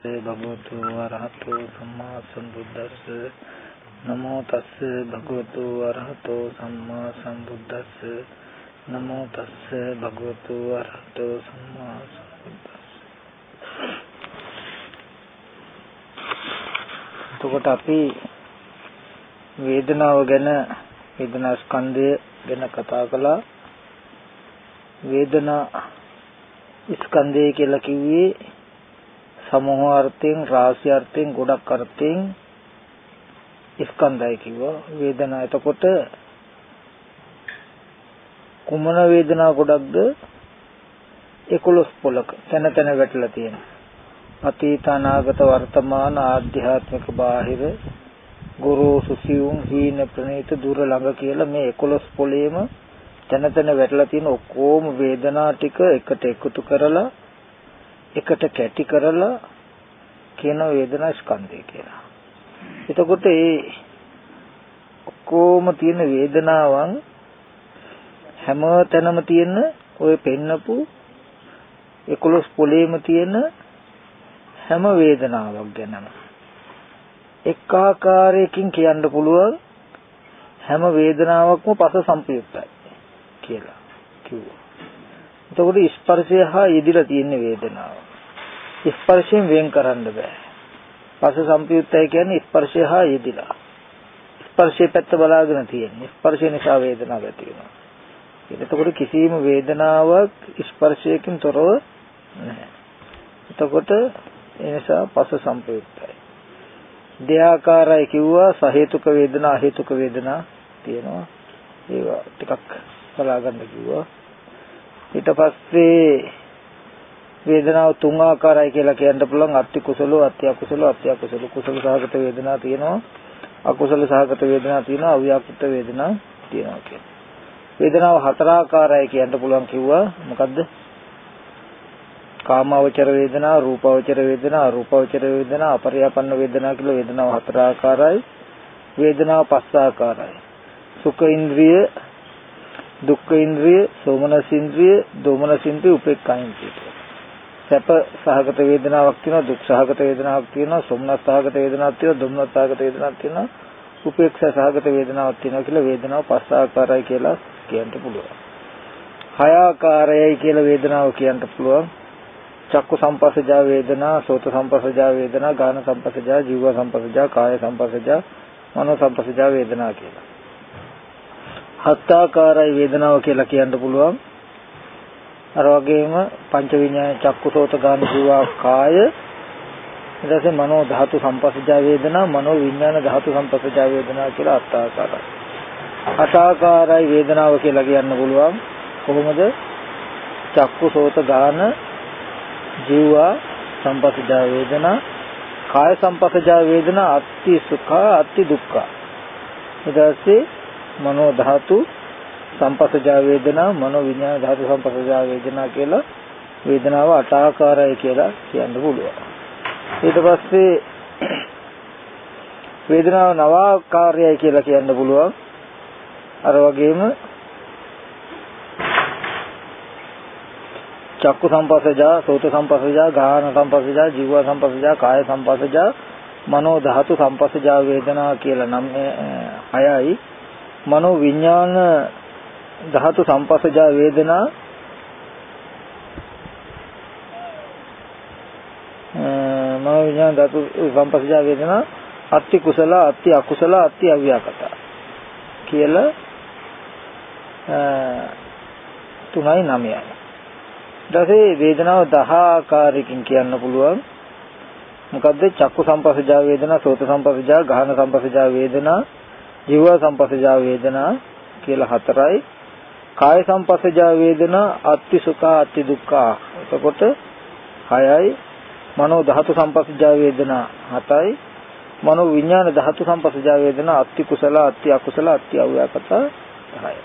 භගවතු වරහතෝ සම්මා සම්බුද්දස්ස. නමෝ තස්ස භගවතු වරහතෝ සම්මා සම්බුද්දස්ස. නමෝ තස්ස භගවතු වරහතෝ සම්මා සම්බුද්දස්ස. එතකොට අපි වේදනාව ගැන වේදනා ස්කන්ධය ගැන කතා කළා. වේදනා ස්කන්ධය කියලා කිව්වේ සමූහ අර්ථයෙන් රාශි අර්ථයෙන් ගොඩක් අර්ථයෙන් ස්කන්ධය කිව්වා. වේදනා එතකොට කුමන වේදනා ගොඩක්ද? 11 පොලක. තැන තැන වැටලා තියෙනවා. අතීත අනාගත වර්තමාන ආධ්‍යාත්මික බාහිර ගුරු සුසියුම් හීන ප්‍රණීත දුර ළඟ කියලා මේ 11 පොලේම තැන තැන වැටලා තියෙන ඔක්කොම වේදනා ටික එකට එකතු කරලා එකට කැටි කරලා කියන වේදනා ස්කන්ධය කියලා. එතකොට ඒ ඔක්කොම තියෙන වේදනාවන් හැම තැනම තියෙන ඔය පෙන්නපු 11 පොලේම තියෙන හැම වේදනාවක් ගැනම එක් ආකාරයකින් කියන්න පුළුවන් හැම වේදනාවක්ම පස සම්පයුක්තයි කියලා කිව්වා. එතකොට ස්පර්ශය හා යෙදිලා තියෙන වේදනාව. ස්පර්ශයෙන් වෙන් කරන්න බෑ. පස සම්පයුත්තයි කියන්නේ ස්පර්ශය හා යෙදිලා. ස්පර්ශයේ පැත්ත බලාගෙන තියෙන්නේ. ස්පර්ශය නිසා වේදනාවක් ඇති වෙනවා. එතකොට කිසිම වේදනාවක් ස්පර්ශයකින් තොරව නැහැ. එතකොට ඒ නිසා පස සම්පයුක්තයි. දෙආකාරයි කිව්වා සහේතුක වේදනා අහේතුක වේදනා තියෙනවා. ඒවා ටිකක් බලාගන්න කිව්වා. ඊට පස්සේ වේදනාව තුන් ආකාරයි කියලා කියන්න පුළුවන් අත්ති කුසල අත්ති අකුසල අත්ති අකුසල කුසල සහගත වේදනා තියෙනවා අකුසල සහගත වේදනා තියෙනවා අව්‍යාකෘත වේදනා තියෙනවා කියලා. වේදනාව හතර ආකාරයි කියන්න පුළුවන් කිව්වා මොකද්ද? කාමාවචර වේදනා, රූපාවචර වේදනා, අරූපාවචර වේදනා, අපරියාපන්න වේදනා කියලා වේදනාව හතර ආකාරයි. වේදනාව පස් ආකාරයි. සුඛ ඉන්ද්‍රිය, දුක්ඛ ඉන්ද්‍රිය, සෝමනස් ඉන්ද්‍රිය, දෝමනස් ඉන්ද්‍රිය, උපේක්ඛා ඉන්ද්‍රිය. සැප සහගත වේදනාවක් තියෙනවා, දුක් සහගත වේදනාවක් තියෙනවා, සෝමනස් සහගත වේදනාවක් තියෙනවා, දෝමනස් සහගත වේදනාවක් තියෙනවා, උපේක්ෂා සහගත වේදනාවක් තියෙනවා කියලා වේදනාව පස් ආකාරයි කියලා කියන්න පුළුවන්. හය ආකාරයයි කියලා වේදනාව කියන්න පුළුවන්. චක්කු සම්පස්සජා වේදනා, සෝත සම්පස්සජා වේදනා, ගාන සම්පස්සජා, ජීව සම්පස්සජා, කාය සම්පස්සජා, මනෝ සම්පස්සජා වේදනා කියලා. හත්ආකාරයි වේදනාව කියලා කියන්න පුළුවන්. අර වගේම පංච විඤ්ඤාණ චක්කුසෝත ගාන ජීවා කාය ඊට පස්සේ මනෝ ධාතු සම්පස්සජා වේදනා මනෝ විඤ්ඤාණ ධාතු සම්පස්සජා වේදනා කියලා අටාකාරයි. අටාකාරයි වේදනාව කියලා කියන්න පුළුවන්. කොහොමද? චක්කුසෝත ගාන ජීවා සම්පස්සජා වේදනා කාය සම්පස්සජා වේදනා අත්ති සුඛ අත්ති දුක්ඛ. ඊට පස්සේ මනෝ ධාතු සම්පස්සජා වේදනා මනෝ විඥාන ධාතු සම්පස්සජා වේදනා කියලා වේදනාව අට ආකාරයි කියලා කියන්න පුළුවන්. ඊට පස්සේ වේදනාව නව ආකාරයයි කියලා කියන්න පුළුවන්. අර වගේම චක්කු සම්පස්සජා, සෝත සම්පස්සජා, ගාහන සම්පස්සජා, ජීව සම්පස්සජා, කාය සම්පස්සජා, මනෝ ධාතු සම්පස්සජා වේදනා කියලා නම් හයයි. මනෝ විඥාන ධාතු සම්පස්සජා වේදනා මනෝ විඥාන ධාතු සම්පස්සජා වේදනා අත්ති කුසල අත්ති අකුසල අත්ති අව්‍යාකත කියලා තුනයි නමයයි. ඊටසේ වේදනාව 10 ආකාරයකින් කියන්න පුළුවන්. මොකද්ද? චක්කු සම්පස්සජා වේදනා, සෝත සම්පස්සජා, ගාහන සම්පස්සජා වේදනා, ජීව සම්පස්සජා වේදනා කියලා හතරයි. කාය සංපස්සජා වේදනා අත්ති සුඛ අත්ති දුක්ඛ. එතකොට 6යි මනෝ ධාතු සංපස්සජා වේදනා 7යි මනෝ විඥාන ධාතු සංපස්සජා වේදනා අත්ති කුසල අත්ති අකුසල අත්ති අව්‍යාකත 10යි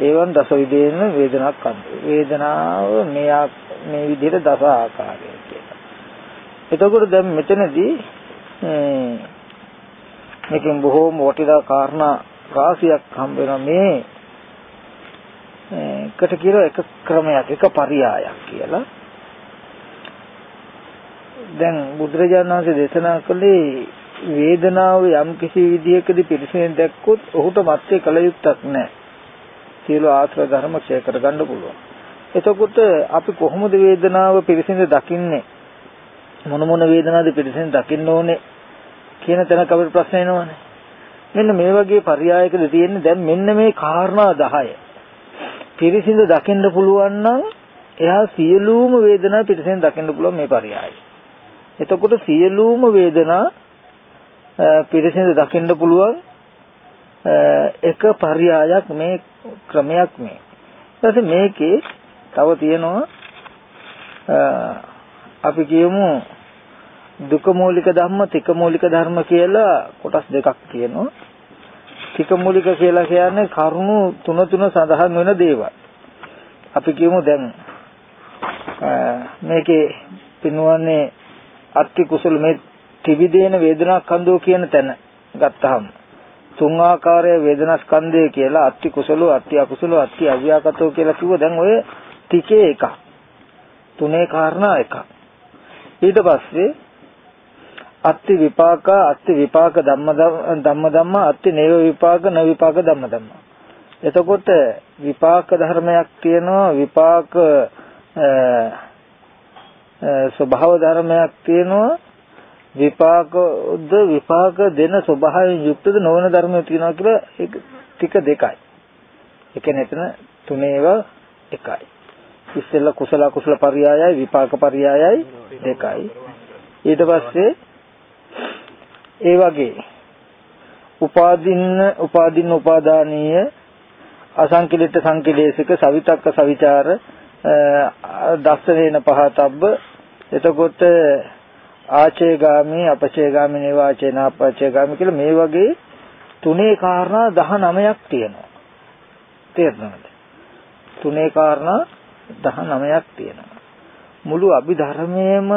ඒවන් දස විදේන වේදනාවක් කන්ද. වේදනාව මේ මේ විදිහට දස ආකාරය කියලා එතකොට දැන් මෙතනදී මේකෙන් බොහෝම වටිනා කාරණා රාශියක් හම්බ වෙනවා මේ එකට කියන එක ක්‍රමයක් එක පරියායක් කියලා දැන් බුදුරජාණන් වහන්සේ දේශනා කළේ වේදනාව යම් කිසි විදියකදී පිරිසෙන් දැක්කොත් ඔහුට මැත්තේ කල යුත්තක් නැහැ. සියලු ආශ්‍රය ධර්ම ක්ෂය කරගන්න පුළුවන්. එතකොට අපි කොහොමද වේදනාව පිරිසිඳ දකින්නේ? මොන මොන වේදනාවද පිරිසිඳ දකින්න ඕනේ කියන තැනක අපිට ප්‍රශ්න එනවනේ. මෙන්න මේ වගේ පරයයකද තියෙන්නේ දැන් මෙන්න මේ කාරණා 10. පිරිසිඳ දකින්න පුළුවන් නම් එයා සියලුම වේදනා පිරිසිඳ දකින්න පුළුවන් මේ පරයයයි. එතකොට සියලුම වේදනා පිරිසිඳ දකින්න පුළුවන් එක පරයයක් මේ ක්‍රමයක් මේ. ඊට මේකේ තව තියෙනවා අපි කියමු දුක මූලික ධම්ම තික මූලික ධර්ම කියලා කොටස් දෙකක් තියෙනවා. තික මූලික කියලා කියන්නේ කරුණු තුන තුන සඳහන් වෙන දේවල්. අපි කියමු දැන් මේකේ පින්වන්නේ අත්ති කුසල මේ ත්‍රිවිධේන වේදනා ස්කන්ධෝ කියන තැන ගත්තාම තුන් ආකාරයේ වේදනා ස්කන්ධය කියලා අත්ති කුසලෝ අත්ති අකුසලෝ අත්ති අව්‍යාකතෝ කියලා කිව්ව දැන් ඔය ටිකේ එකක් තුනේ කාරණා එකක් ඊට පස්සේ අත්ති විපාක අත්ති විපාක ධම්ම ධම්ම ධම්ම අත්ති නේව විපාක න විපාක ධම්ම ධම්ම එතකොට විපාක ධර්මයක් තියෙනවා විපාක ස්වභාව ධර්මයක් තියෙනවා විපාකද විපාක දෙන ස්වභාවයෙන් යුක්තද නොවන ධර්මයක් තියෙනවා කියලා ඒක ටික දෙකයි. ඒ කියන්නේ එතන තුනේව එකයි. ඉස්සෙල්ලා කුසල කුසල පරියායයි විපාක පරියායයි දෙකයි. ඊට පස්සේ ඒ වගේ. උපාදින්න උපාදින්න උපාදානීය අසංකලිත සංකලේශක සවිතක්ක සවිචාර දස්සනේන පහතබ්බ. එතකොට ආචේගාමී අපචේගාමී නිවාචේන අපචේගාමී කියලා මේ වගේ තුනේ කාරණා 19ක් තියෙනවා. තේරෙනවද තුනේ කාරණා 19ක් තියෙනවා. මුළු අභිධර්මයේම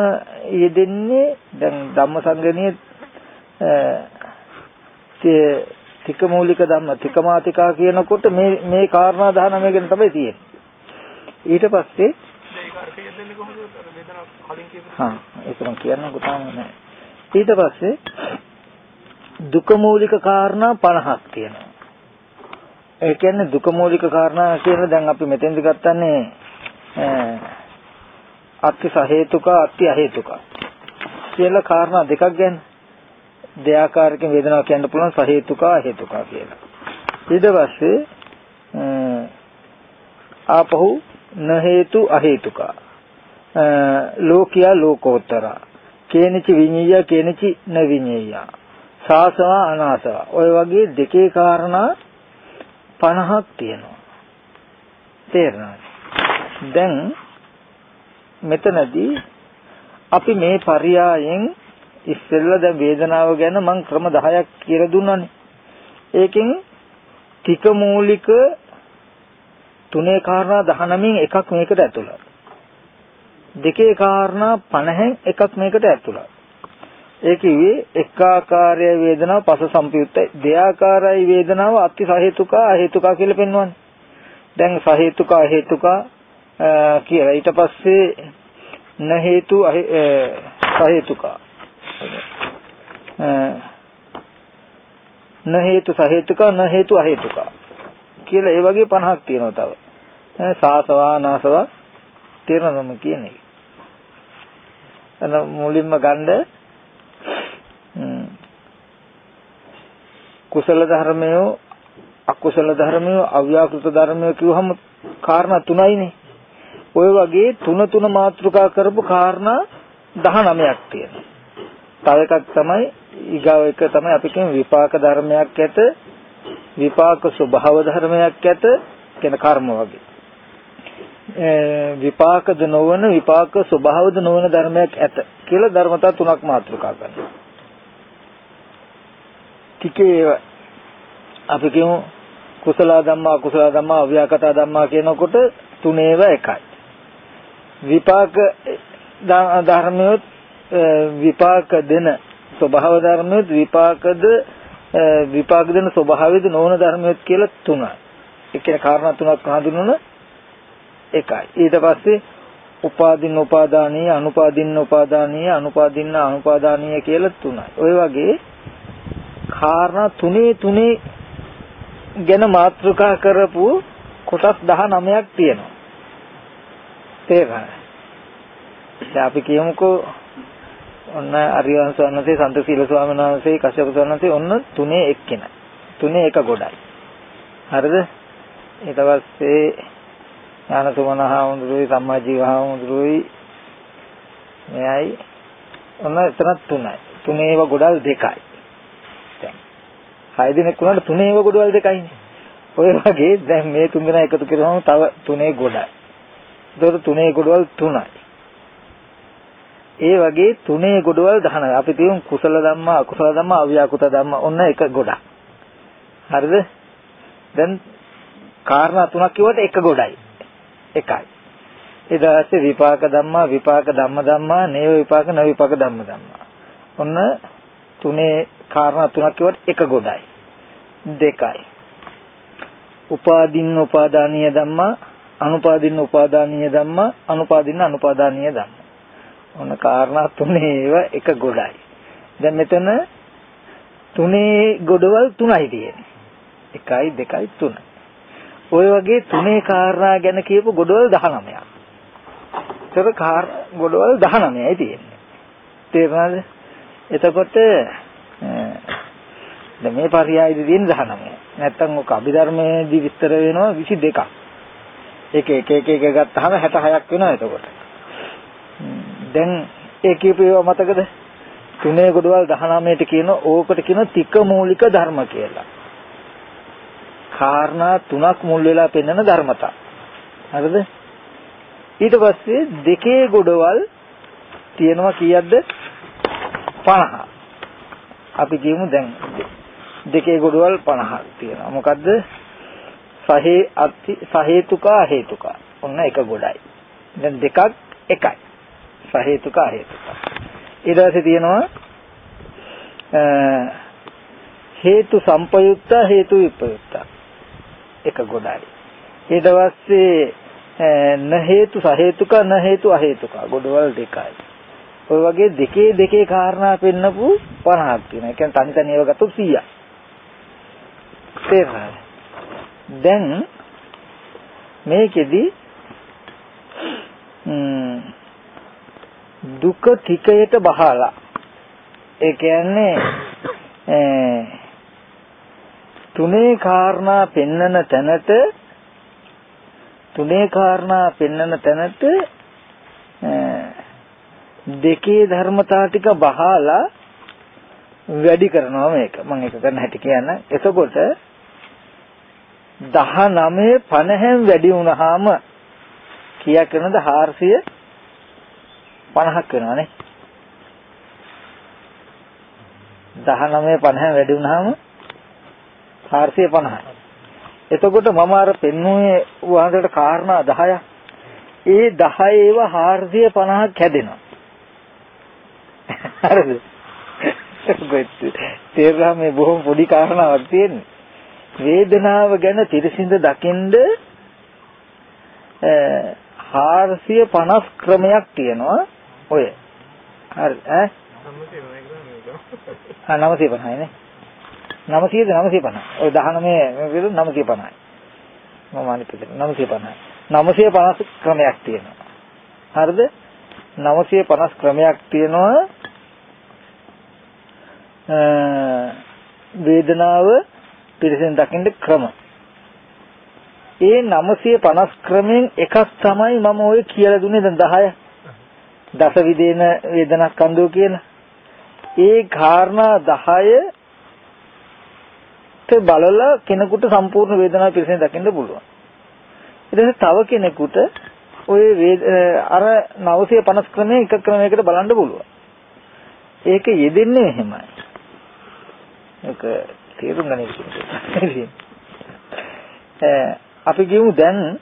යෙදෙන්නේ දැන් ධම්මසංගණියේ තික මූලික ධම්ම තිකමාතිකා කියනකොට මේ මේ කාරණා 19 ගැන තමයි තියෙන්නේ. ඊට පස්සේ හා ඒක මම කියන්නකො තාම නෑ ඊට පස්සේ දුක මූලික කාරණා 50ක් තියෙනවා. ඒ කියන්නේ දුක මූලික කාරණා කියන දැන් අපි මෙතෙන්දි ගත්තන්නේ අත්ති සහේතුක අත්ති අහේතුක කියලා කාරණා දෙකක් ගැන. දෙආකාරකින් වේදනාව කියන්න පුළුවන් සහේතුක අහේතුක කියලා. ඊට පස්සේ ආපහු න හේතු අහේතුක ලෝකියා ලෝකෝත්තර. කේනච විඤ්ඤය කේනච න විඤ්ඤය සාසව අනාසව. ඔය වගේ දෙකේ කාරණා 50ක් තියෙනවා. තේරෙනවද දැන් මෙතනදී අපි මේ පරයයන් ඉස්සෙල්ලා දැන් වේදනාව ගැන මම ක්‍රම 10ක් කියලා දුන්නානේ ඒකෙන් ටික මූලික තුනේ කාරණා 19න් එකක් මේකට ඇතුළත්. දෙකේ කාරණා 50න් එකක් මේකට ඇතුළත්. ඒ කිව්වේ එක ආකාරය වේදනාව පස සම්පයුත්තයි. දෙආකාරයි වේදනාව අති සහේතුක හේතුක කියලා පෙන්වන්නේ. දැන් සහේතුක හේතුක කියලා ඊට පස්සේ න හේතු සහේතුක න හේතු සහේතුක න හේතු අහේතුක කියලා ඒ වගේ 50ක් තියෙනවා තව. සාසවා නාසවා තේරෙනවම කියන්නේ. එන මුලින්ම ගන්න කුසල ධර්මයෝ අකුසල ධර්මයෝ අව්‍යාකෘත ධර්මයෝ කිව්වහම කාරණා තුනයිනේ. ඔය වගේ තුන තුන මාතෘකා කරපු කාරණා 19ක් තියෙනවා. තව එකක් තමයි ඊගාව එක තමයි අපි කියන විපාක ධර්මයක් ඇත විපාක ස්වභාව ධර්මයක් ඇත කියන කර්ම වගේ. විපාකද නොවන විපාක ස්වභාවද නොවන ධර්මයක් ඇත කියලා ධර්මතා තුනක් මාතෘකා කරනවා. ටිකේ අපි කියමු කුසල ධම්මා අකුසල ධම්මා අව්‍යාකතා ධම්මා කියනකොට තුනේව එකයි. විපාක ධර්මයොත් විපාක දෙන ස්වභාව ධර්මයොත් විපාකද විපාක දෙන ස්වභාවයද නොවන ධර්මයොත් කියලා තුනයි. ඒ කියන්නේ කාරණා තුනක් හඳුන්වන එකයි. ඊට පස්සේ උපාදින්න උපාදානීය අනුපාදින්න උපාදානීය අනුපාදින්න අනුපාදානීය කියලා තුනයි. ඔය වගේ කාරණා තුනේ තුනේ ගැන මාතෘකා කරපු කොටස් 19ක් තියෙනවා. තේරෙනවද? දැන් අපි කියමුකෝ ඔන්න අරියන් ස්වාමීන් සන්තසීල ස්වාමීන් වහන්සේ කශ්‍යප ස්වාමීන් වහන්සේ ඔන්න තුනේ එක්කෙනා. තුනේ එක ගොඩයි. හරිද? ඊට පස්සේ ඥානසුමන හාමුදුරුවෝයි සම්මාජීව හාමුදුරුවෝයි මෙයයි ඔන්න එතන තුනයි. තුනේව ගොඩල් දෙකයි. දැන් හය දිනක් වුණාට තුනේව ගොඩවල් දෙකයිනේ. ඔය වගේ දැන් මේ තුන් දෙනා එකතු කරාම තව තුනේ ගොඩයි. ඒතකොට තුනේ ගොඩවල් තුනයි. ඒ වගේ තුනේ ගොඩවල් 19. අපි කියමු කුසල ධම්මා, අකුසල ධම්මා, අව්‍යාකෘත ධම්මා ඔන්න එක ගොඩක්. හරිද? දැන් කාරණා තුනක් කිව්වට එක ගොඩයි. එකයි. ඊට පස්සේ විපාක ධම්මා, විපාක ධම්ම ධම්මා, නේව විපාක, න විපාක ධම්ම ධම්මා. ඔන්න තුනේ කාරණා තුනක් කිව්වට එක ගොඩයි. දෙකයි. උපාදින්න උපාදානීය ධම්මා, අනුපාදින්න උපාදානීය ධම්මා, අනුපාදින්න අනුපාදානීය ධම්මා. ඔන්න කාරණා තුනේව එක ගොඩයි. දැන් මෙතන තුනේ ගොඩවල් තුනයි තියෙන්නේ. 1යි 2යි 3යි. ওই වගේ තුනේ කාරණා ගැන කියපු ගොඩවල් 19ක්. ඒතර කාර් ගොඩවල් 19යි තියෙන්නේ. තේරුණාද? එතකොට දැන් මේ පරියායදී තියෙන 19. නැත්තම් ඔක අභිධර්මයේදී විස්තර වෙනවා 22ක්. ඒක එක එක එක ගත්තාම 66ක් වෙනවා එතකොට. දැන් ඒ කියපු ඒවා මතකද? තුනේ ගොඩවල් 19ට කියන ඕකට කියන තික මූලික ධර්ම කියලා. කාරණා තුනක් මුල් වෙලා පෙන්වන ධර්මතා. හරිද? ඊට පස්සේ දෙකේ ගොඩවල් තියෙනවා කීයක්ද? 50. අපි කියමු දැන් දෙකේ ගොඩවල් 50ක් තියෙනවා. මොකද්ද? සහේ අති සහේතුක හේතුක. ඔන්න එක ගොඩයි. දැන් දෙකක් එකයි. සහේතුක හේතුක. ඊට පස්සේ තියෙනවා හේතු සම්පයුක්ත හේතු විපයුක්ත. එක ගොඩයි. ඊට පස්සේ න හේතු සහේතුක න හේතු අහේතුක ගොඩවල් දෙකයි. ඔය වගේ දෙකේ දෙකේ කාරණා පෙන්නපු 50ක් තියෙනවා. ඒ කියන්නේ තනි තනි ඒවා ගත්තොත් 100ක්. තේරෙනවද? දැන් මේකෙදි දුක ටිකයට බහලා. ඒ කියන්නේ තුනේ කාරණා පෙන්නන තැනට තුනේ කාරණා පෙන්නන තැනට දෙකේ ධර්මතා ටික බහලා වැඩි කරනවා මේක. මම එක කරන හැටි කියන්න. එතකොට 19 50න් වැඩි වුණාම කීයක් වෙනවද 450ක් වෙනවනේ 19 50න් වැඩි වුණාම 450යි. එතකොට මම අර පෙන්වුවේ වහන්සේට කාරණා 10ක්. ඒ 10 ඒවා 450ක් හැදෙනවා. හරිද? තේරුණා මේ බොහොම පොඩි කාරණාවක් තියෙන්නේ. වේදනාව ගැන තිරසින්ද දකින්ද 450 ක්‍රමයක් තියෙනවා ඔය. හරි ඈ 950 නේ. 900ද 950. ඔය 19 විරු 950යි. මම අනිත් පැත්තට 950යි. 950 ක්‍රමයක් තියෙනවා. හරිද? 950 ක්‍රමයක් තියෙනවා වේදනාව පිරිසෙන් දකින්න ක්‍රම. ඒ 950 ක්‍රමෙන් එකක් තමයි මම ඔය කියලා දුන්නේ දැන් 10. දස විදේන වේදනක් කන්දෝ කියලා. ඒ කාරණා 10 බලලා කෙනෙකුට සම්පූර්ණ වේදනාව පිළිසෙන් දකින්න පුළුවන්. ඊට තව කෙනෙකුට ඔය අර 950 ක්‍රමයේ එක ක්‍රමයකට බලන්න පුළුවන්. ඒක යෙදෙන්නේ එහෙමයි. ඒක තේරුම් ගන්න අපි කියමු දැන්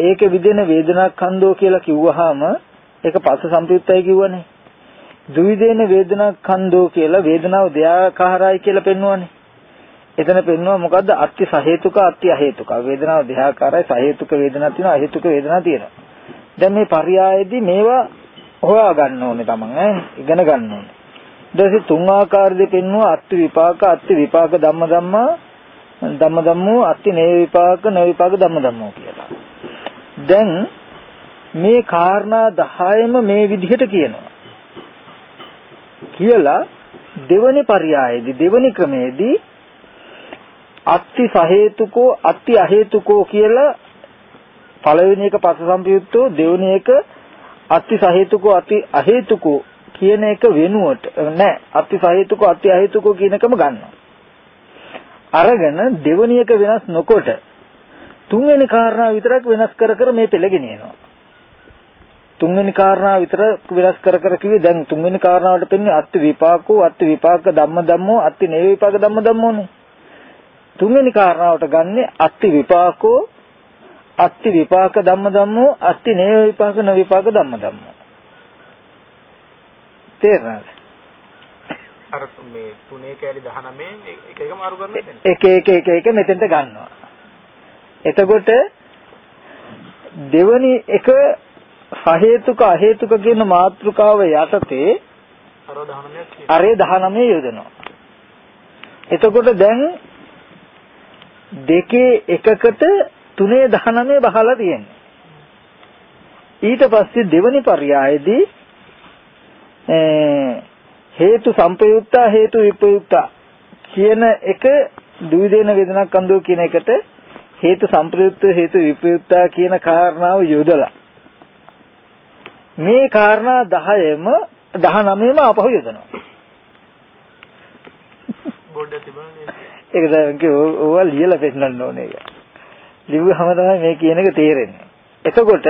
ඒක විදෙන වේදනා කන්දෝ කියලා කිව්වහම ඒක පස්ස සම්පයුත්තයි කිව්වනේ. ද්විදේන වේදනා කන්දෝ කියලා වේදනාව දෙආකාරයි කියලා පෙන්වන්නේ. එතන පෙන්වනවා මොකද්ද? අත්‍ය සහේතුක අත්‍ය අහේතුක. වේදනාව දෙආකාරයි සහේතුක වේදනා තියෙනවා අහේතුක වේදනා තියෙනවා. දැන් මේ පරයයේදී මේවා හොයා ගන්න ඕනේ තමන් ඈ ඉගෙන ගන්න ඕනේ. ඊට තුන් ආකාරදී පෙන්වුවා අත්‍ය විපාක අත්‍ය විපාක ධම්ම ධම්මා ධම්ම ධම්මෝ අත්‍ය නේ විපාක නේ විපාක ධම්ම ධම්මෝ කියලා. දැන් මේ කාරණා 10ම මේ විදිහට කියනවා. කියලා දෙවනි පරයයේදී දෙවනි ක්‍රමයේදී අත්ති සහේතුකෝ අත්ති අහේතුකෝ කියලා පළවෙනි එක පස්සසම්පයුත්තෝ දෙවෙනි එක අත්ති සහේතුකෝ අත්ති අහේතුකෝ කියන එක වෙනුවට නෑ අත්ති සහේතුකෝ අත්ති අහේතුකෝ කියන එකම ගන්නවා. අරගෙන දෙවෙනි එක වෙනස් නොකොට තුන්වෙනි කාරණා විතරක් වෙනස් කර කර මේ පෙළගෙන යනවා. තුන්වෙනි කාරණා විතර වෙනස් කර කර කිව්වේ දැන් තුන්වෙනි කාරණාවට පෙන්නේ අත්ති විපාකෝ අත්ති විපාක ධම්ම ධම්මෝ අත්ති නේ විපාක ධම්ම ධම්මෝනේ. තුන්වෙනි කාරණාවට ගන්නේ අත්ති විපාකෝ අත්ති විපාක ධම්ම ධම්මෝ අත්ති නේ විපාක න විපාක ධම්ම ධම්මෝ. තේරෙනවද? අර මේ තුනේ කැලි 19 එක එක මාරු කරනවා එක එක එක එක මෙතෙන්ට ගන්නවා. එතකොට දෙවනි එක හේතුක අහේතුක කියන මාතෘකාව යටතේ අරේ 19 යොදනවා. එතකොට දැන් දෙකේ එකකට තුනේ 19 බහලා තියෙනවා. ඊට පස්සේ දෙවනි පරයයේදී හේතු සම්පයුක්ත හේතු විපයුක්ත කියන එක ද්විදේන වේදනා කන්දෝ කියන එකට හේතු සම්ප්‍රයුක්ත හේතු විපයුක්ත කියන කාරණාව යොදලා මේ කාරණා 10ම 19ම ආපහු යොදනවා. බෝඩ් තිබුණා ඒක තමයි ඕවා ලියලා පෙන්නන්න ඕනේ ඒක. ලිව්වහම තමයි මේ කියන එක තේරෙන්නේ. එතකොට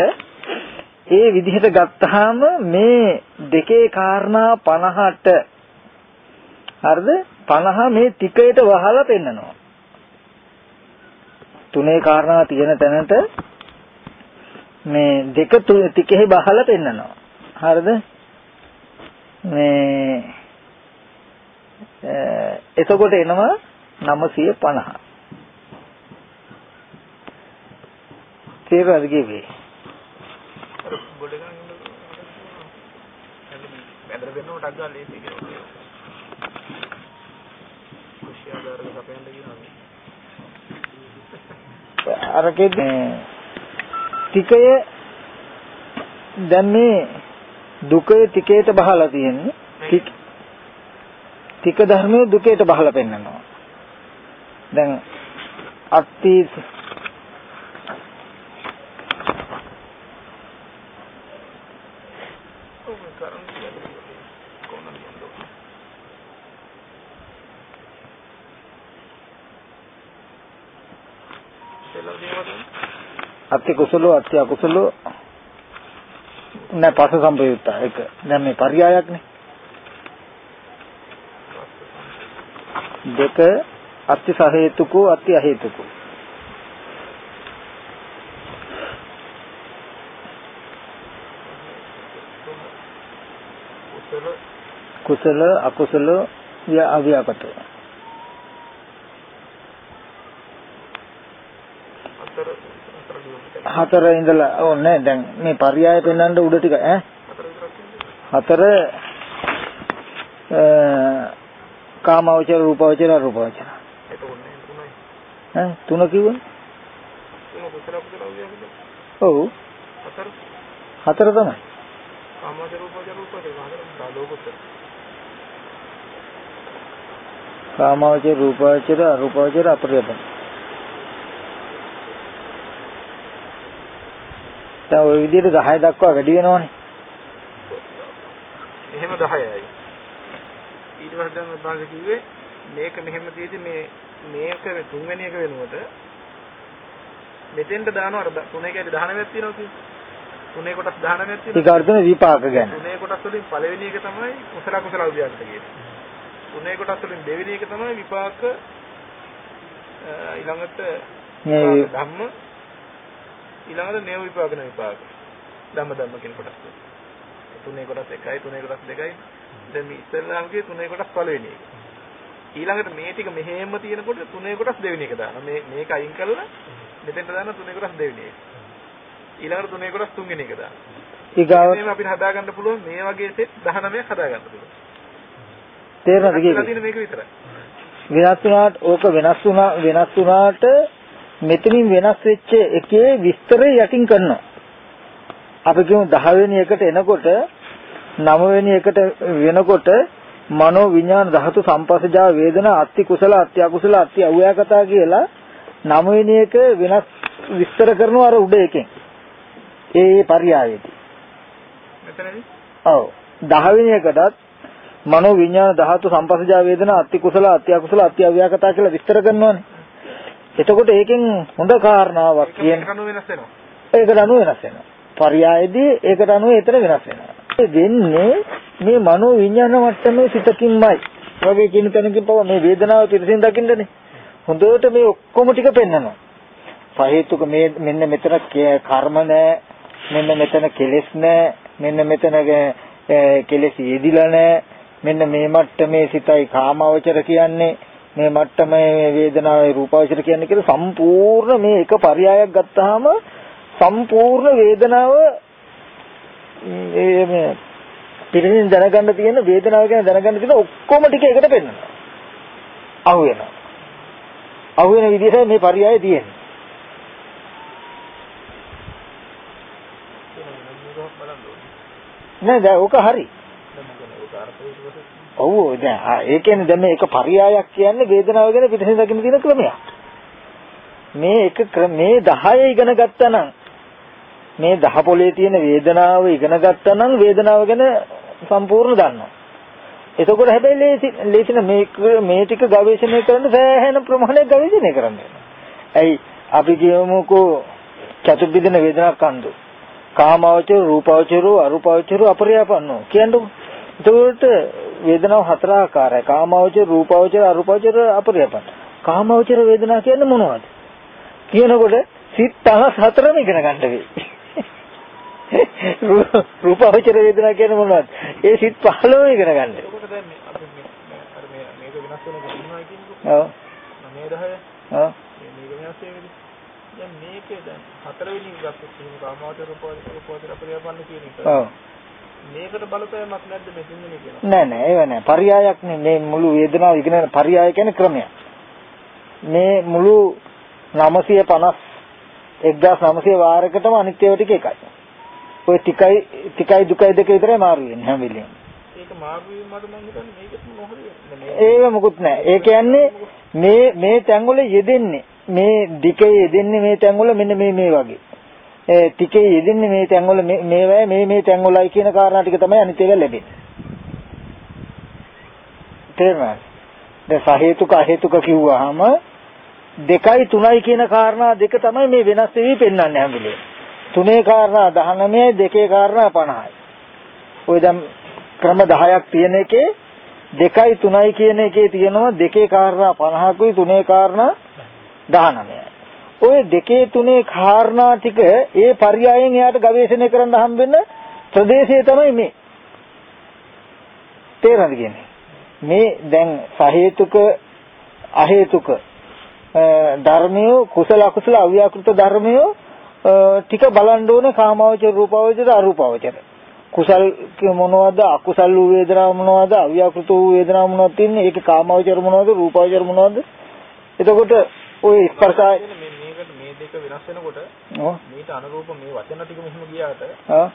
ඒ විදිහට ගත්තාම මේ දෙකේ කාරණා 50ට හරිද 50 මේ ටිකයට වහලා පෙන්නනවා. තුනේ කාරණා තියෙන තැනට මේ දෙක ටිකෙහි බහලා පෙන්නනවා. හරිද? මේ එතකොට එනවා 950. තේරෙනවද කිව්වේ? බෝඩ් ගන්න බැදර වෙනකොට අග්ගා ලේසි කියලා. කුෂියාදාරක සපයන්න කියනවා. අරකෙදි ටිකය දැන් මේ දුකේ ටිකේට බහලා තියෙන්නේ. ටික ධර්මයේ දුකේට බහලා පෙන්නනවා. දැන් අත්ති අත්‍ය කුසලෝ අත්‍ය අකුසලෝ. නෑ පස සම්පයුත්ත. එක දැන් මේ පర్యයක්නේ දෙක අත්‍ය සහේතුකෝ අත්‍ය අහේතුකෝ. කුසල. අකුසල ය අව්‍යාපතෝ හතර ඉඳලා ඕනේ දැන් මේ පర్యాయ පෙන්වන්න උඩ ටික ඈ. හතර කාමවචර රූපවචර රූපවචර ඈ තුන කිව්වනේ? ඔව්. හතර තමයි. කාමවචර රූපවචර රූපවචර හතර ලෝකෝත්තර කාමවචර රූපවචර අරූපවචර අපරිපත දැන් ওই විදිහට 10 දක්වා වැඩි වෙනවනේ. එහෙම 10යි ඊට පස්සේ දැන් ඔබ කිව්වේ මේක මෙහෙම තියෙදි මේ මේක තුන්වෙනි එක වෙනුවට මෙතෙන්ට දානවා අර තුනේ කැලේ 19ක් තියෙනවා කියන්නේ තුනේ කොටස් 19ක් තියෙනවා. ඒක අර්ථන විපාක ගැන. තුනේ කොටස් වලින් පළවෙනි එක තමයි කුසල කුසල උද්‍යාගත කියන්නේ තුනේ කොටස් වලින් දෙවෙනි එක තමයි විපාක ඊළඟට මේ ධම්ම ඊළඟට නේව විපාක න විපාක ධම්ම ධම්ම කියන කොටස් තුනේ කොටස් එකයි තුනේ කොටස් දෙකයි දැන් මේ ඉස්සෙල්ලාමගේ තුනේ කොටස් පළවෙනි එක. ඊළඟට මේ ටික මෙහෙම තියෙනකොට තුනේ කොටස් දෙවෙනි එක දානවා. මේ මේක අයින් කරලා මෙතෙන්ට දාන තුනේ කොටස් දෙවෙනි එක. ඊළඟට තුනේ කොටස් තුන්වෙනි එක දාන්න. ඊගාවට මේව අපිට හදාගන්න පුළුවන් මේ වගේ සෙට් 19ක් හදාගන්න පුළුවන්. තේරෙනවද කියන්නේ? මේක විතරයි. වෙනස් වුණාට ඕක වෙනස් වුණා වෙනස් වුණාට මෙතනින් වෙනස් වෙච්ච එකේ විස්තරය යටින් කරනවා. අපි කියමු 10 වෙනි එකට එනකොට 9 වෙනි එකට වෙනකොට මනෝ විඥාන ධාතු සම්පස්සජා වේදනා අත්ති කුසල අත්ති අකුසල අත්ති අව්‍යා කතා කියලා 9 වෙනි එක වෙනස් විස්තර කරනවා අර උඩ එකෙන්. ඒ ඒ පරියායේදී. මෙතනදී ඔව් 10 වෙනි එකටත් මනෝ විඥාන ධාතු සම්පස්සජා වේදනා අත්ති කුසල අත්ති අකුසල අත්ති අව්‍යාකතා කියලා විස්තර කරනවානේ. එතකොට ඒකෙන් හොඳ කාරණාවක් ඒක කියන කණු වෙනස් වෙනවා. ඒකට අනුව වෙනස් වෙනවා. පරයයේදී ඒකට අනුව එතන වෙනස් වෙනවා. ඒ වෙන්නේ මේ මනෝ විඥාන මට්ටමේ සිතකින්මයි. වගේ කියන තැනකින් පව මේ වේදනාව පිරසින් දකින්නනේ. හොඳට මේ ඔක්කොම ටික පෙන්වනවා. සහේතුක මේ මෙන්න මෙතන කර්ම නැහැ. මෙන්න මෙතන කෙලෙස් නැහැ. මෙන්න මෙතන කෙලෙස් යෙදිලා නැහැ. මෙන්න මේ මට්ටමේ සිතයි කාමවචර කියන්නේ මේ මට්ටමේ වේදනාවේ රූපාවචර කියන්නේ කියලා සම්පූර්ණ මේ එක පරයයක් ගත්තාම සම්පූර්ණ වේදනාව මේ මේ පිරිසින් දැනගන්න තියෙන වේදනාව ගැන දැනගන්න තියෙන ඔක්කොම ටික එකට පෙන්නනවා. අහු වෙනවා. අහු වෙන විදිහට මේ පරයය තියෙන්නේ. නෑ දැන් ඕක හරි. ඔව් දැන් ඒ කියන්නේ දැන් මේ එක පරයයක් කියන්නේ වේදනාව ගැන පිටින් දකින්න තියෙන ක්‍රමයක්. මේ එක මේ 10 ඉගෙන ගත්තා නම් මේ දහ පොලේ තියෙන වේදනාව ඉගෙන ගත්තා නම් වේදනාව ගැන සම්පූර්ණ දන්නවා. එතකොට හැබැයි ලේසි ලේසින මේක මේ ටික ගවේෂණය කරන්න සෑහෙන ප්‍රමාණයක් ගවේෂණය කරන්න ඇයි අපි කියමුකෝ චතුර්විධන වේදනා කන්දු. කාමවචර, රූපවචර, අරූපවචර, අපරියාපන්නෝ කියන්නේ. එතකොට වේදනාව හතර ආකාරයි. කාමවචර, රූපවචර, අරූපවචර, අපරියාපන්න. කාමවචර වේදනා කියන්නේ මොනවද? කියනකොට සිත් 54ම ඉගෙන ගන්න වෙයි. රූපාවචර වේදනා කියන්නේ මොනවද? ඒ සිත් 15ම ඉගෙන ගන්න. එතකොට දැන් මේ අපි මේ අර මේ මේක වෙනස් වෙනකොට ඉන්නවා කියනකො ඔව්. මේ 10 ඔව්. මේක වෙනස් වෙන්නේ. දැන් මේකේ දැන් හතරවෙනි ගත්තොත් එහෙම කාමාවචර රූපාවචර අපරියපන්න කියන එක. ඔව්. මේකට බලපෑමක් නැද්ද මේ තුන්වෙනි කියලා? නෑ නෑ ඒව නෑ. පරියායක් නේ මේ මුළු වේදනාව ඉගෙන ගන්න පරියාය කියන්නේ ක්‍රමයක්. මේ මුළු 950 1900 වාරයකටම අනිත්‍යව ටික එකයි. ඔය ටිකයි ටිකයි දුකයි දෙක විතරයි මාරු වෙන්නේ හැම වෙලෙම. ඒක මාරු වීම මට මම හිතන්නේ මේකත් මොහොතේ ඒව මොකුත් නැහැ. ඒ කියන්නේ මේ මේ තැන්වල යෙදෙන්නේ මේ දිකේ යෙදෙන්නේ මේ තැන්වල මෙන්න මේ මේ වගේ. ඒ ටිකේ යෙදෙන්නේ මේ තැන්වල මේ වගේ මේ මේ තැන්වලයි කියන කාරණා ටික තමයි අනිත් ඒවා ලැබෙන්නේ. තේරුණාද? දැන් සහේතුක අහේතුක කිව්වහම දෙකයි තුනයි කියන කාරණා දෙක තමයි මේ වෙනස් වෙවි පෙන්වන්නේ හැම වෙලේම. තුනේ කාරණා 19යි දෙකේ කාරණා 50යි. ඔය දැන් ක්‍රම 10ක් තියෙන එකේ දෙකයි තුනයි කියන එකේ තියෙනවා දෙකේ කාරණා 50කුයි තුනේ කාරණා 19යි. ඔය දෙකේ තුනේ කාරණා ටික ඒ පරයයන් එයාට ගවේෂණය කරන්න හම්බෙන්න ප්‍රදේශය තමයි මේ. තේරෙනවද කියන්නේ? මේ දැන් සහේතුක අහේතුක ධර්මය කුසල අකුසල අව්‍යාකෘත ධර්මය ටික බලන්න ඕනේ කාමාවචර රූපාවචර අරූපාවචර. කුසල් මොනවද අකුසල් වූ වේදනා මොනවද අව්‍යාකෘත වූ වේදනා මොනවද තින්නේ? ඒකේ කාමාවචර මොනවද රූපාවචර මොනවද? එතකොට ওই ස්පර්ශය දෙක වෙනස් වෙනකොට මේට අනුරූප මේ වචන ටික මෙහෙම ගියාට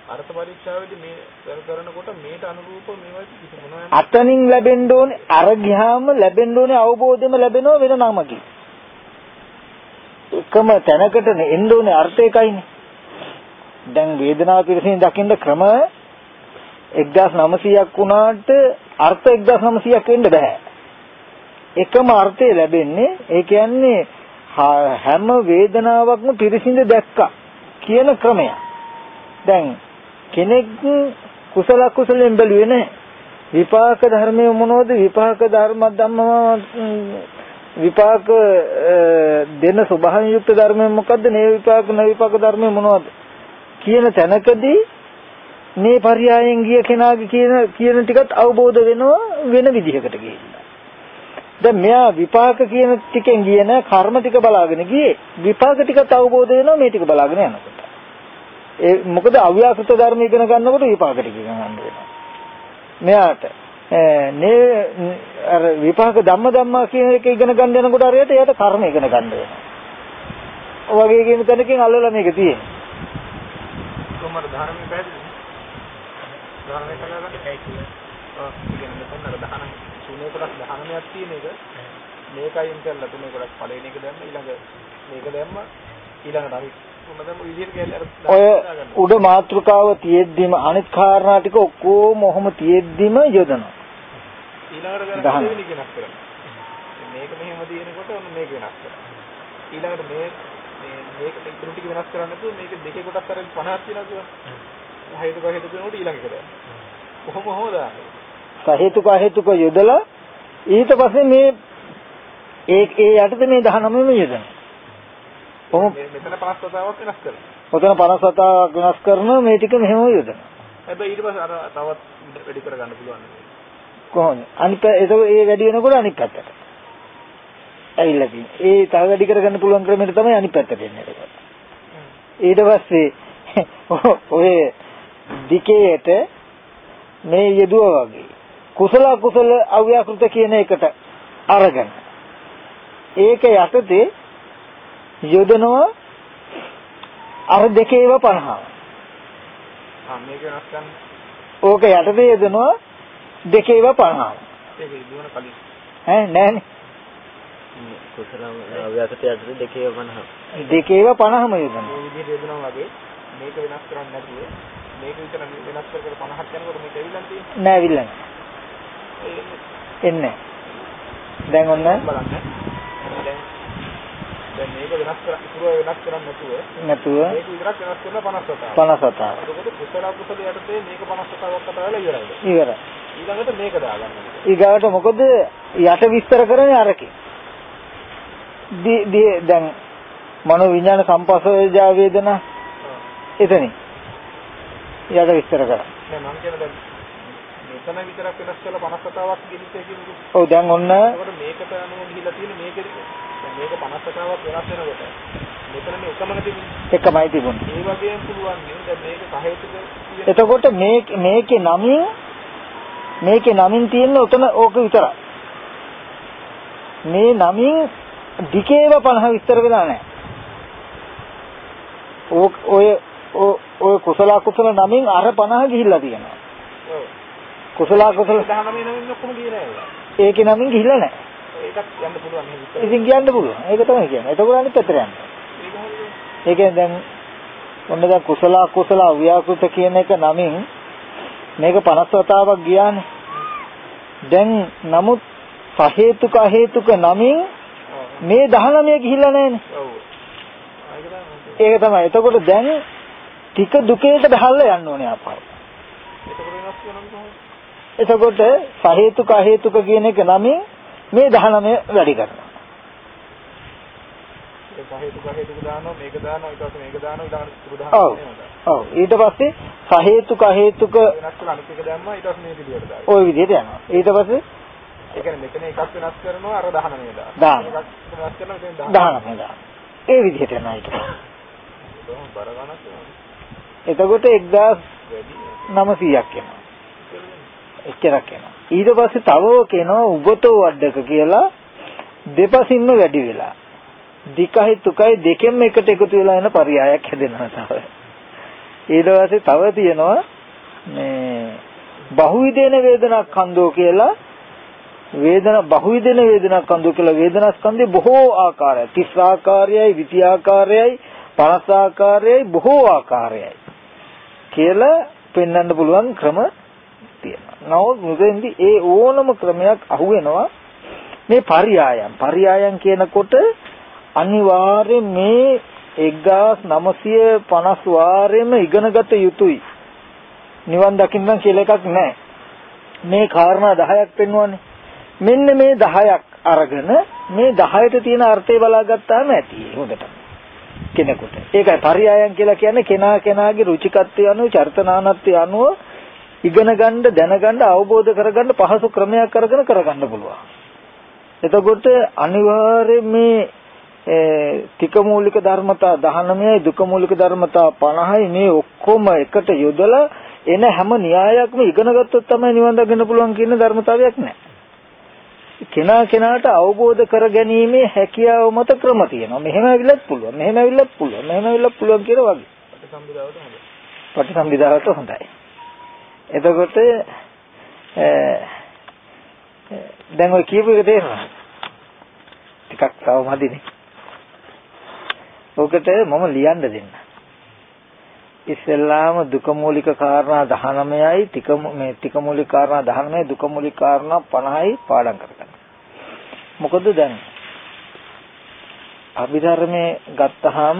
අර්ථ පරීක්ෂාවේදී මේ කර කරනකොට මේට අනුරූප මේවා කිසි මොනවා අතනින් ලැබෙන්න ඕනේ අර ගියාම ලැබෙන්න ඕනේ අවබෝධෙම ලැබෙනවා වෙන නමකින්. එකම තැනකට එන්න ඕනේ අර්ථ එකයිනේ. දැන් වේදනාව පිරසින් දකින්න ක්‍රම 1900ක් වුණාට අර්ථ 1900ක් වෙන්න බෑ. එකම අර්ථය ලැබෙන්නේ ඒ කියන්නේ හැම වේදනාවක්ම පිරිසිඳ දැක්කා කියන ක්‍රමය. දැන් කෙනෙක් කුසල කුසලෙන් බැලුවේ නැහැ. විපාක ධර්මයේ මොනවද? විපාක ධර්ම ධම්ම විපාක දෙන ස්වභාවයෙන් යුක්ත ධර්මය මොකද්ද? මේ විපාක න විපාක ධර්මය මොනවද? කියන තැනකදී මේ පරයයන් ගිය කෙනාගේ කියන කියන ටිකත් අවබෝධ වෙනවා වෙන විදිහකට ගිහින්. දැන් මෙයා විපාක කියන ටිකෙන් ගියේ නෑ කර්ම ටික බලාගෙන ගියේ විපාක ටිකත් අවබෝධ වෙනවා මේ ටික බලාගෙන යනකොට ඒ මොකද අව්‍යාකෘත ධර්ම ඉගෙන ගන්නකොට විපාක ටික ඉගෙන ගන්න වෙනවා. මෙයාට නේ අර විපාක ධම්ම ධම්මා කියන එක ඉගෙන ගන්න යනකොට හරියට එයාට කර්ම ඉගෙන ගන්න වෙනවා. ඔය වගේ කියන තැනකින් අල්ලලා මේක තියෙන්නේ. කොහමද ධර්මයේ පැහැදිලි? ධර්මයේ කලකට ඒකයි කියන්නේ. ඔව් ඉගෙන ගන්න අර දහන තුනේ කොටස් 19ක් තියෙන එක මේකයින් කරලා තුනේ කොටස් පළවෙනි එක දැම්ම ඊළඟ මේක දැම්ම ඊළඟට කියලා ඔය උඩ මාත්‍රකාව තියෙද්දිම අනිත් කාරණා ටික ඔක්කොම ඔහොම තියෙද්දිම යොදනවා. ඊළඟට. ගන්න දෙවෙනි වෙනස් කරනවා. මේක මෙහෙම දිනනකොට ඔන්න මේක වෙනස් කරනවා. ඊළඟට මේ මේ මේක ඉතුරු ටික වෙනස් කරන්න නැතුව මේක දෙකේ කොටස් අරගෙන 50ක් තියෙනවා කියනවා. හයිද කොහෙද කියනකොට ඊළඟ එක දැම්ම. කොහොම කොහොමද දාන්නේ? සහේතුක අහේතුක යොදලා ඊට පස්සේ මේ ඒ ඒ යටතේ මේ 19ම යොදනවා. කොහොම මෙතන 50 වතාවක් වෙනස් කරනවා. ඔතන 57ක් වෙනස් කරන මේ ටික මෙහෙම යොදනවා. හැබැයි ඊට පස්සේ අර තවත් වැඩි කරගන්න පුළුවන්. කොහොමද? අනිත් ඒක ඒ වැඩි වෙනකොට අනිත් පැත්තට. ඇවිල්ලා තියෙන්නේ. ඒ තව වැඩි කරගන්න පුළුවන් ක්‍රමයට තමයි අනිත් පැත්තට එන්නේ. ඊට පස්සේ ඔය දිකේට මේ යෙදුවා වගේ කුසල කුසල අව්‍යාකෘත කියන එකට අරගෙන ඒක යටතේ යොදනවා අර දෙකේව 50. ආ මේක වෙනස් කරන්න ඕක යටතේ යොදනවා දෙකේව 50. ඒක ඉදුවන කලින් ඈ නෑනේ. කුසල අව්‍යාකෘත යටතේ දෙකේ 50. දෙකේව 50ම යොදනවා. මේ විදිහට යදනවා වගේ මේක වෙනස් කරන්න නැතුව මේක විතර වෙනස් කර කර 50ක් යනකොට මේක ඇවිල්ලා තියෙන්නේ. නෑවිල්ලා නෑ. එන්නේ. දැන් ඔන්න බලන්න. දැන් දැන් මේක වෙනස් කර ඉතුරු වෙනස් කරන්න නැතුව නැතුව මේක විතරක් වෙනස් කරලා 50 වතාවක්. 57. එතකොට කුසල කුසල යටතේ මේක 50 වතාවක් කතා වෙලා ඉවරයි. ඉවරයි. ඊළඟට මේක දාගන්න. ඊගාවට මොකද යට විස්තර කරන්නේ අරකින්. දී දී දැන් මනෝ විඥාන සම්පස්සජා වේදනා එතනින් යට විස්තර කරා. නෑ මම කියන දැන් මෙතන විතරක් වෙනස් කරලා 50 වතාවක් ගෙනිච්චේ කියන්නේ. ඔව් දැන් ඔන්න මේකට අනුව ගිහිලා තියෙන මේකෙ දැන් මේක 50 වතාවක් වෙනස් වෙනකොට මෙතන මේ එකම තිබුණේ. එකමයි තිබුණේ. ඒ වගේම පුළුවන් නේ දැන් මේක සහේතුක එතකොට මේ මේකේ නමින් මේකේ නමින් තියෙන උතන ඕක විතරයි. මේ නමින් දිකේව 50 විස්තර වෙලා නැහැ. ඔය ඔය කුසල කුසල නමින් අර 50 ගිහිල්ලා තියෙනවා. ඔව්. කුසල කුසල 19 නමින් ඔක්කොම ගියේ නෑ. ඒකේ නමින් ගිහිල්ලා නැහැ. ඒකත් යන්න පුළුවන් නේ විතර. ඉතින් කියන්න පුළුවන්. ඒක තමයි කියන්නේ. එතකොට අනිත් පැත්තට යන්න. ඒක හරියට. ඒ කියන්නේ දැන් ඔන්න දැන් කුසල කුසල අව්‍යාකෘත කියන එක නමින් මේක 50 වතාවක් ගියානේ. දැන් නමුත් සහේතුක අහේතුක නමින් ඔව්. මේ 19 ගිහිල්ලා නැහැනේ. ඔව්. ඒක තමයි. ඒක තමයි. එතකොට දැන් ටික දුකේට බහල්ලා යන්න ඕනේ ආපහු. එතකොට සහේතුක අහේතුක කියන එක නමින් මේ 19 වැඩි කරනවා. ඒ සහේතුක හේතුක දානවා මේක දානවා ඊට පස්සේ මේක දානවා ඊළඟට සුදු දානවා ඔව්. ඊට පස්සේ සහේතුක අහේතුක. ওই විදිහට යනවා. ඊට පස්සේ ඒ කියන්නේ මෙතන එකක් වෙනස් කරනවා අර 19 දානවා. දානවා. එකක් වෙනස් කරනවා මෙතන 19 දානවා. ඒ විදිහට යනවා ඊට පස්සේ. එතකොට 1900ක් වැඩි. එනවා. එච්චරක් එනවා. ඊට පස්සේ තව කෙනා උගතෝ වඩක කියලා දෙපසින්ම වැඩි වෙලා. දිකයි තුකයි දෙකෙන්ම එකට එකතු වෙලා එන පරයයක් හැදෙනවා තව. ඊට පස්සේ තව තියෙනවා මේ බහුවිදේන වේදනාස්කන්ධෝ කියලා වේදනා බහුවිදේන වේදනාස්කන්ධෝ කියලා වේදනාස්කන්ධේ බොහෝ ආකාරයි 30 ආකාරයයි 20 ආකාරයයි 50 ආකාරයයි බොහෝ ආකාරයයි කියලා පෙන්වන්න පුළුවන් ක්‍රම තියෙනවා. නමුත් මුදෙන්දි ඒ ඕනම ක්‍රමයක් අහුවෙනවා මේ පරියායන්. පරියායන් කියනකොට අනිවාර්යෙන් මේ 1950 වාරෙම ඉගෙනගත යුතුයි. නිවන් දකින්න කියලා එකක් නැහැ. මේ කාරණා 10ක් පෙන්වන්නේ. මෙන්න මේ 10ක් අරගෙන මේ 10ට තියෙන අර්ථය බලාගත්තාම ඇති හොඳට. කෙනෙකුට. ඒකයි පරියායන් කියලා කියන්නේ කෙනා කෙනාගේ රුචිකත්වය අනුව චර්තනානත්වය අනුව ඉගෙන ගන්න දැනගන්න අවබෝධ කරගන්න පහසු ක්‍රමයක් අරගෙන කරගන්න පුළුවන්. එතකොට අනිවාර්යයෙන් මේ ටික මූලික ධර්මතා 19යි දුක මූලික ධර්මතා 50යි මේ ඔක්කොම එකට යොදලා එන හැම න්‍යායයක්ම ඉගෙන ගත්තොත් තමයි නිවන් දකින්න පුළුවන් කියන ධර්මතාවයක් නැහැ. කෙනා කෙනාට අවබෝධ කර ගැනීමේ හැකියාව මත ක්‍රම තියෙනවා. මෙහෙම ඇවිල්ලත් පුළුවන්. මෙහෙම ඇවිල්ලත් පුළුවන්. මෙහෙම ඇවිල්ලත් පුළුවන් කියලා වගේ. සම්බුදාවට හොඳයි. පටිසම්භිදාවට හොඳයි. එතකොට දැන් ඔය කියපු එක තේරෙනවද? ටිකක් තව මදිනේ. ඔකට මම ලියන්න දෙන්න. ඉස්සෙල්ලාම දුක මූලික කාරණා 19යි තික මේ තික මූලික කාරණා 19යි දුක මූලික කාරණා 50යි පාඩම් කරගන්න. මොකද දැන් අභිධර්මයේ ගත්තාම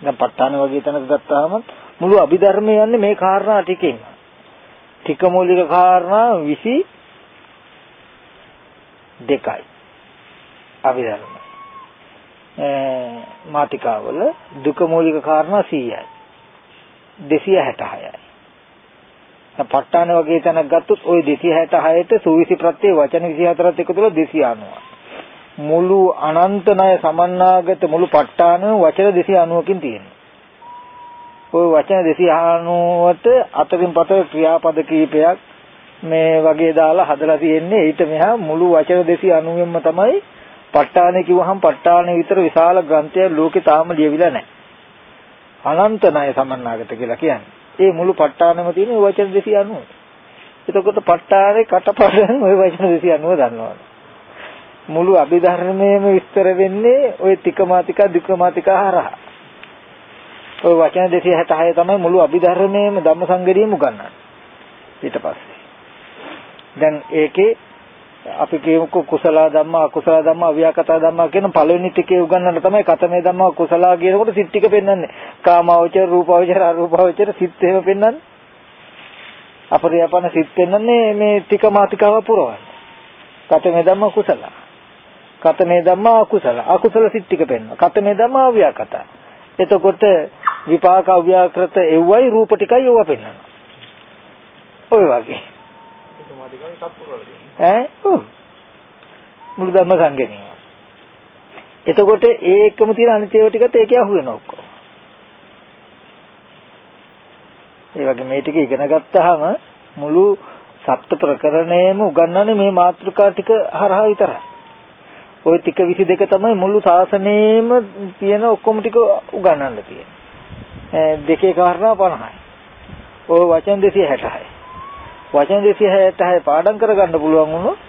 දැන් ප ဋ ාණ වගේ තැනක ගත්තාම මුළු අභිධර්මය යන්නේ මේ කාරණා ටිකෙන්. තික මූලික කාරණා 22යි. අභිධර්ම. මාතිකාවල දුක මූලික කාරණා 100යි 266යි දැන් ප ဋ ාණ වගේ තැනක් ගත්තොත් ওই 266ට සූවිසි ප්‍රත්‍ය වචන 24ත් එකතුලා 290 මුළු අනන්ත ණය සමන්නාගත මුළු ප ဋ ාණ වචන 290කින් තියෙනවා ওই වචන 290ට අතරින් පත ක්‍රියාපද කීපයක් මේ වගේ දාලා හදලා තියෙන්නේ ඊට මෙහා මුළු වචන 290න්ම තමයි ප ဋ ාණේ කිව්වහම ප ဋ ාණේ විතර විශාල ග්‍රන්ථයක් ලෝකේ තාම ලියවිලා නැහැ. අනන්ත ණය සමන්නාගත කියලා කියන්නේ. ඒ මුළු ප ဋ ාණෙම තියෙන වචන 290. එතකොට ප ဋ ාණේ කටපාඩම් ওই වචන 290 දන්නවා. මුළු අභිධර්මයේම විස්තර වෙන්නේ ওই තිකමාතිකා දුක්ඛමාතිකා හරහා. ওই වචන 266 තමයි මුළු අභිධර්මයේම ධම්මසංගරියම උගන්වන්නේ. ඊට පස්සේ දැන් ඒකේ අපි කියමුකෝ කුසල ධම්මා අකුසල ධම්මා අව්‍යාකතා ධම්මා කියන පළවෙනි ටිකේ උගන්වන්න තමයි කතමේ ධම්මා කුසල කියනකොට සිත් ටික පෙන්වන්නේ. කාමවචර, රූපවචර, අරූපවචර සිත් එහෙම පෙන්වන්නේ. අපරියපන සිත් පෙන්වන්නේ මේ ටික මාතිකාව පුරවන්නේ. කතමේ ධම්මා කුසල. කතමේ ධම්මා අකුසල. අකුසල සිත් ටික පෙන්වනවා. කතමේ ධම්මා අව්‍යාකතා. එතකොට විපාක අව්‍යාකෘත එව්වයි රූප ටිකයි ඒවා පෙන්වනවා. ඔය වගේ. ඈ ඔව් මුළු ධර්ම සංගණය. එතකොට ඒකම තියෙන අනිත් ඒවා ටිකත් ඒකේ අහු වෙනවා ඔක්කොම. ඒ වගේ මේ ටික ඉගෙන ගත්තාම මුළු සප්ත ප්‍රකරණයම උගන්වන්නේ මේ මාතෘකා ටික හරහා විතරයි. ওই ටික 22 තමයි මුළු සාසනයේම තියෙන ඔක්කොම ටික උගන්වන්න තියෙන්නේ. දෙකේ කාරණා 50යි. ඔය වචන 260යි. වචන 260 පාඩම් කරගන්න පුළුවන් වුණොත්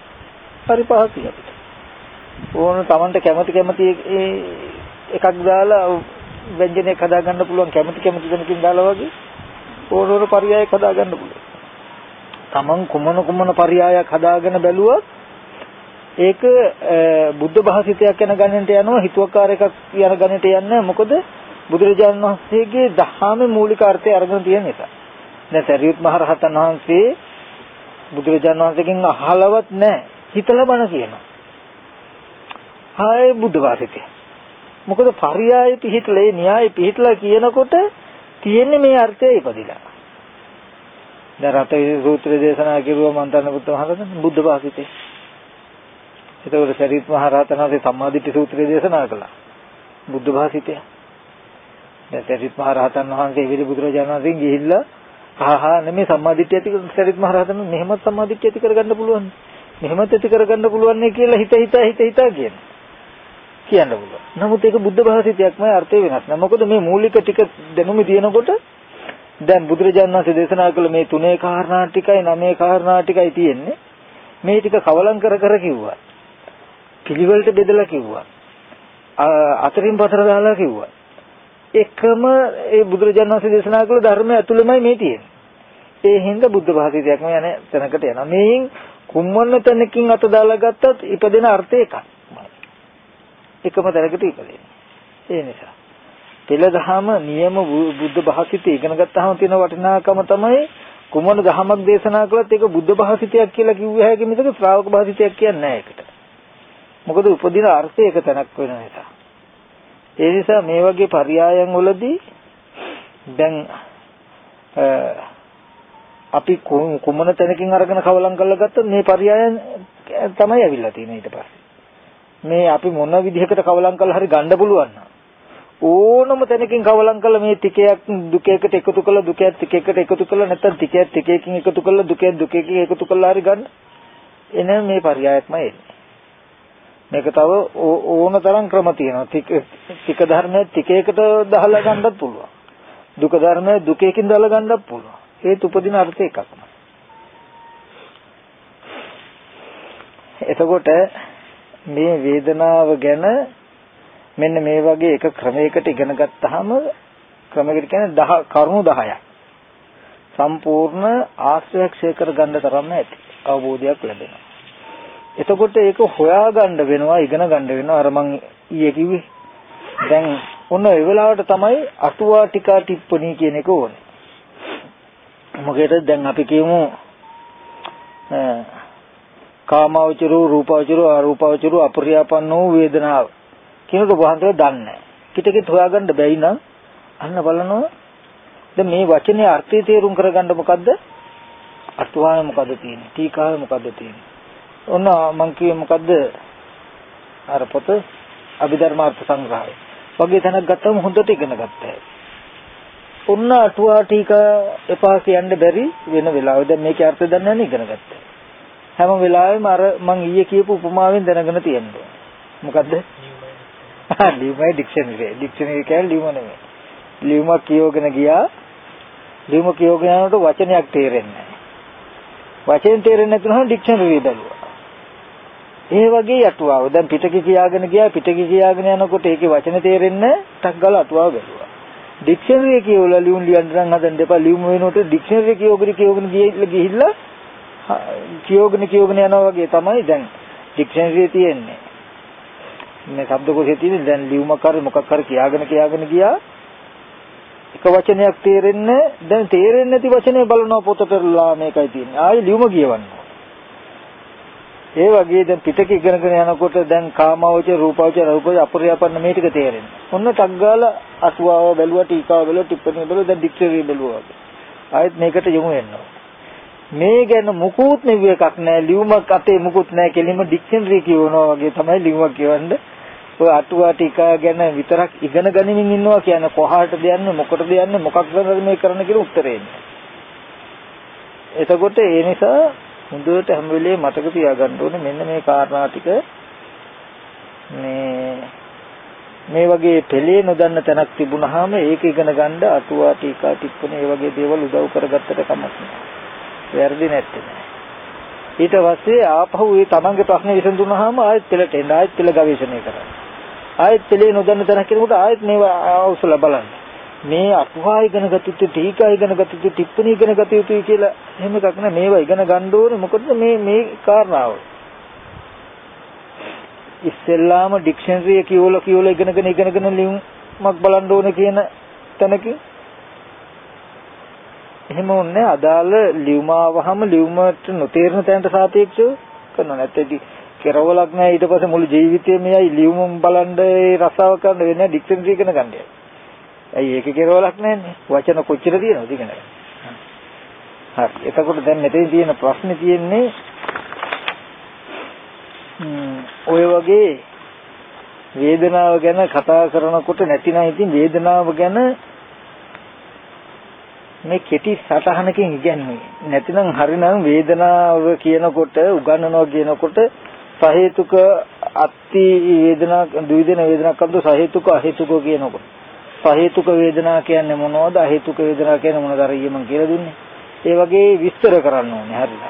හරි පහසුයි අපිට. ඕන Tamanට කැමති කැමති එකක් දාලා ව්‍යංජනයක් හදාගන්න පුළුවන් කැමති කැමති දෙනකින් දාලා වගේ ඕන ඕන පරයයක් හදාගන්න පුළුවන්. Taman කුමන කුමන පරයයක් හදාගෙන බැලුවත් ඒක බුද්ධ භාෂිතයක් යන ගණනට යනවා හිතුවක්කාර එකක් යන ගණනට යන්නේ මොකද බුදුරජාණන් වහන්සේගේ දහමේ මූලික අර්ථය අරගෙන තියෙන නිසා. දැන් සරියුත් මහ රහතන් වහන්සේ බුදුරජාණන් වහන්සේගෙන් අහලවත් නැහැ. හිතලා බණ කියනවා. ආයේ බුද්ධ වාසිතය. මොකද පරියාය පිහිටලා ඒ න්‍යාය පිහිටලා කියනකොට තියෙන්නේ මේ අර්ථය ඉපදිලා. දැන් රත සූත්‍ර දේශනා කිරුවා මන්තන බුද්ධ මහරහතන් බුද්ධ වාසිතේ. ඒතකොට සරිත් මහ රහතන් වහන්සේ සම්මාදිට්ඨි සූත්‍රය දේශනා කළා. බුද්ධ වාසිතය. දැන් සරිත් මහ රහතන් වහන්සේ විදි බුදුරජාණන් වහන්සේ ගිහිල්ලා ආහා නෙමෙයි සම්මාදිට්ඨිය ඇති සරිත් මහ රහතන් මෙහෙමත් සම්මාදිට්ඨිය ඇති කරගන්න පුළුවන්. මෙහෙමත් ඇති කරගන්න පුළුවන් නේ කියලා හිත හිත හිත හිත කියන. කියන්න පුළුවන්. නමුත් ඒක බුද්ධ භාෂිතයක්මයි අර්ථය වෙනස් නෑ. මොකද මේ මූලික ටික දැනුම දිනනකොට දැන් බුදුරජාණන් වහන්සේ දේශනා කළ මේ තුනේ කාරණා ටිකයි නවයේ කාරණා ටිකයි තියෙන්නේ. මේ ටික කවලම් කර කර කිව්වා. පිළිවෙලට බෙදලා කිව්වා. අතරින් පතර දාලා කිව්වා. එකම ඒ බුදුරජාණන් වහන්සේ දේශනා කළ ධර්මය ඇතුළෙමයි මේ තියෙන්නේ. ඒ හින්දා බුද්ධ භාෂිතයක්ම යන තැනකට යනවා. මේන් කුම්මන්න තැනකින් අත දාලා ගත්තත් ඉපදෙන අර්ථය එකයි. එකම තැනකට ඉපදෙන්නේ. ඒ නිසා පෙළදහම නියම බුද්ධ භාෂිතය ඉගෙන ගත්තාම තියෙන වටිනාකම තමයි කුමන දහමක් දේශනා කළත් ඒක බුද්ධ භාෂිතයක් කියලා කිව්ව හැකි මිසක ශ්‍රාවක භාෂිතයක් කියන්නේ නැහැ ඒකට. මොකද උපදින අර්ථය එක තැනක් වෙන නිසා. ඒ නිසා මේ වගේ පරයයන් වලදී දැන් අපි කුමන තැනකින් අරගෙන කවලම් කරලා ගත්තොත් මේ පරයයන් තමයි ඇවිල්ලා තියෙන්නේ ඊට පස්සේ. මේ අපි මොන විදිහකට කවලම් කළා හරි ගන්න පුළුවන් ඕනම තැනකින් කවලම් කළා මේ ටිකයක් දුකයකට එකතු කළා දුකයක් ටිකයකට එකතු කළා නැත්නම් ටිකයක් ටිකයකින් එකතු කළා දුකයක් දුකයකින් එකතු කළා හරි ගන්න. එන මේ පරයයක්ම එන්නේ. මේක තව ඕන තරම් ක්‍රම තියෙනවා. ටික ටික ධර්මයේ ටිකයකට දහලා ගන්නත් පුළුවන්. දුක ධර්මයේ දුකයකින් දහලා ගන්නත් පුළුවන්. ඒත් උපදින අර්ථ එකක්ම. එතකොට මේ වේදනාව ගැන මෙන්න මේ වගේ එක ක්‍රමයකට ඉගෙන ගත්තාම ක්‍රමයකට කියන්නේ 10 කරුණු 10ක් සම්පූර්ණ ආශ්‍රයක්ෂය කර ගන්න තරම්ම ඇති. අවබෝධයක් ලැබෙනවා. එතකොට ඒක හොයාගන්න වෙනවා ඉගෙන ගන්න වෙනවා අර මං ඊයේ කිව්වේ. දැන් ඔන්න ඒ වෙලාවට තමයි අටුවා ටිකා ටිප්පණී කියන එක ඕනේ. මොකද දැන් අපි කියමු කාමවචරෝ රූපවචරෝ අරූපවචරෝ අපරියාපන්නෝ වේදනාව කියනකොට වහන්සේ දන්නේ නැහැ. පිටකෙත් හොයාගන්න බැයි නම් අන්න බලනවා දැන් මේ වචනේ අර්ථය තේරුම් කරගන්න මොකද්ද? අටුවාවේ මොකද්ද තියෙන්නේ? ටීකාවේ මොකද්ද තියෙන්නේ? ඔන්න මං කියේ මොකද්ද? අර පොත අභිධර්මාර්ථ සංග්‍රහය. වගේ තැනක් ගත්තම හොඳට ඉගෙන ගත්තා. ඔන්න අටුවා ටීකා එපා කියන්න බැරි වෙන වෙලාව. දැන් මේකේ අර්ථය දන්නේ නැහැ ඉගෙන ගත්තා. හැම වෙලාවෙම අර මං ඊයේ කියපු උපමාවෙන් දැනගෙන තියෙනවා. මොකද්ද? ලියුමයි ඩික්ෂනරි. ඩික්ෂනරි කියන්නේ ලියුම නෙමෙයි. ලියුම කියවගෙන ගියා. ලියුම කියවගෙන යනකොට වචනයක් තේරෙන්නේ නැහැ. වචෙන් තේරෙන්නේ නැතුනම ඩික්ෂනරි බැලුවා. ඒ වගේ අටුවාව. දැන් පිටකේ කියාගෙන ගියා පිටකේ කියාගෙන යනකොට ඒකේ වචන තේරෙන්නේ ටක් ගාලා අටුවාව බැලුවා. ඩික්ෂනරි කියවලා ලියුම් ලියන්න නම් හදන්න එපා. ලියුම වෙනකොට ඩික්ෂනරි කියවගෙන කියවගෙන ගිහිල්ලා කියෝගෙන කියෝගෙන යනවා වගේ තමයි දැන් ඩික්ෂනරියේ තියෙන්නේ. මේ શબ્දකෝෂයේ තියෙන දැන් ලියුමක් හරි මොකක් හරි කියාගෙන කියාගෙන ගියා එක වචනයක් තේරෙන්නේ දැන් තේරෙන්නේ නැති වචනේ බලනවා පොත පෙරලා මේකයි තියෙන්නේ. ආයෙ ලියුම කියවන්න. ඒ වගේ දැන් පිටක ඉගෙනගෙන යනකොට දැන් කාමවච රූපවච රූපවච අපරියාපන්න මේ ටික තේරෙන්නේ. ඔන්න ටක් ගාලා අටුවාව බැලුවා ටීකාව බැලුවා ටිප්පණිය බැලුවා දැන් ඩික්ෂනරි බැලුවා. ආයෙත් මේකට යමු වෙනවා. මේ ගැන මුකුත් නෙවි එකක් නෑ ලියුමක් අතේ මුකුත් නෑ කෙලින්ම ඩික්ෂනරි කියවනවා වගේ තමයි ලියුමක් කියවන්නේ ඔය අටුවා ටිකා ගැන විතරක් ඉගෙන ගනිමින් ඉන්නවා කියන්නේ කොහාටද යන්නේ මොකටද යන්නේ මොකක්ද මේ කරන්න කියලා උත්තරේ එන්නේ එතකොට ඒ නිසා හොඳට හැම වෙලේම මතක තියාගන්න ඕනේ මෙන්න මේ කාරණා ටික මේ මේ වගේ පෙළේ නොදන්න තැනක් තිබුණාම ඒක ඉගෙන ගන්න අටුවා ටීකා ටිප්පණ ඒ වගේ දේවල් උදව් කරගත්තට කමක් නෑ වැරදි නැත්තේ නෑ. ඊට පස්සේ ආපහු ඒ තමන්ගේ ප්‍රශ්නේ විසඳුනහම ආයෙත් පෙළට එන්න ආයෙත් පෙළ ගවේෂණය කරන්න. ආයෙත් පෙළේ නොදන්න තැනක් කෙනෙකුට ආයෙත් මේවා අවශ්‍යල බලන්න. මේ අකුහා ඉගෙන ගත්තු ටීකා ඉගෙන ගත්තු ටිප්පණී ඉගෙන ගත්තු යුතුයි කියලා එහෙම එකක් නෑ. මේවා ඉගෙන ගන්න ඕනේ. මොකද මේ මේ කාරණාව. ඉස්සෙල්ලාම ඩික්ෂනරි එක කියවලා කියවලා ඉගෙනගෙන ඉගෙනගෙන ලියුමක් බලන්න ඕනේ කියන තැනකින්. එහෙම ඕනේ අදාළ ලියුමාවහම ලියුමට නොතේරෙන තැනට සාපේක්ෂව කරනවා. නැත්නම් කෙරවලක් නැහැ ඊට පස්සේ මුළු ජීවිතේම යයි ලියුමම් බලන්න ඒ රසාව කරන්න වෙන්නේ ඩික්ෂනරි ඉගෙන ගන්න. යයි. ඇයි ඒකේ කෙරවලක් නැන්නේ? වචන කොච්චර තියෙනවද ඉගෙන ගන්න. හරි. එතකොට දැන් මෙතන තියෙන ප්‍රශ්නේ තියෙන්නේ ඔය වගේ වේදනාව ගැන කතා කරනකොට නැතිනම් ඉතින් වේදනාව ගැන මේ කෙටි සටහනකින් ඉගැන්වුවේ. නැතිනම් හරිනම් වේදනාව කියනකොට උගන්වනවා කියනකොට සහේතුක අත්ති වේදනා ද්විදින වේදනා කන්ද සහේතුක අහේතුක කියනකොට සහේතුක වේදනා කියන්නේ මොනවද? අහේතුක වේදනා කියන්නේ මොනවද? අර ඊයේ මම කියලා දුන්නේ. ඒ වගේ විස්තර කරන්න ඕනේ. හරිනම්.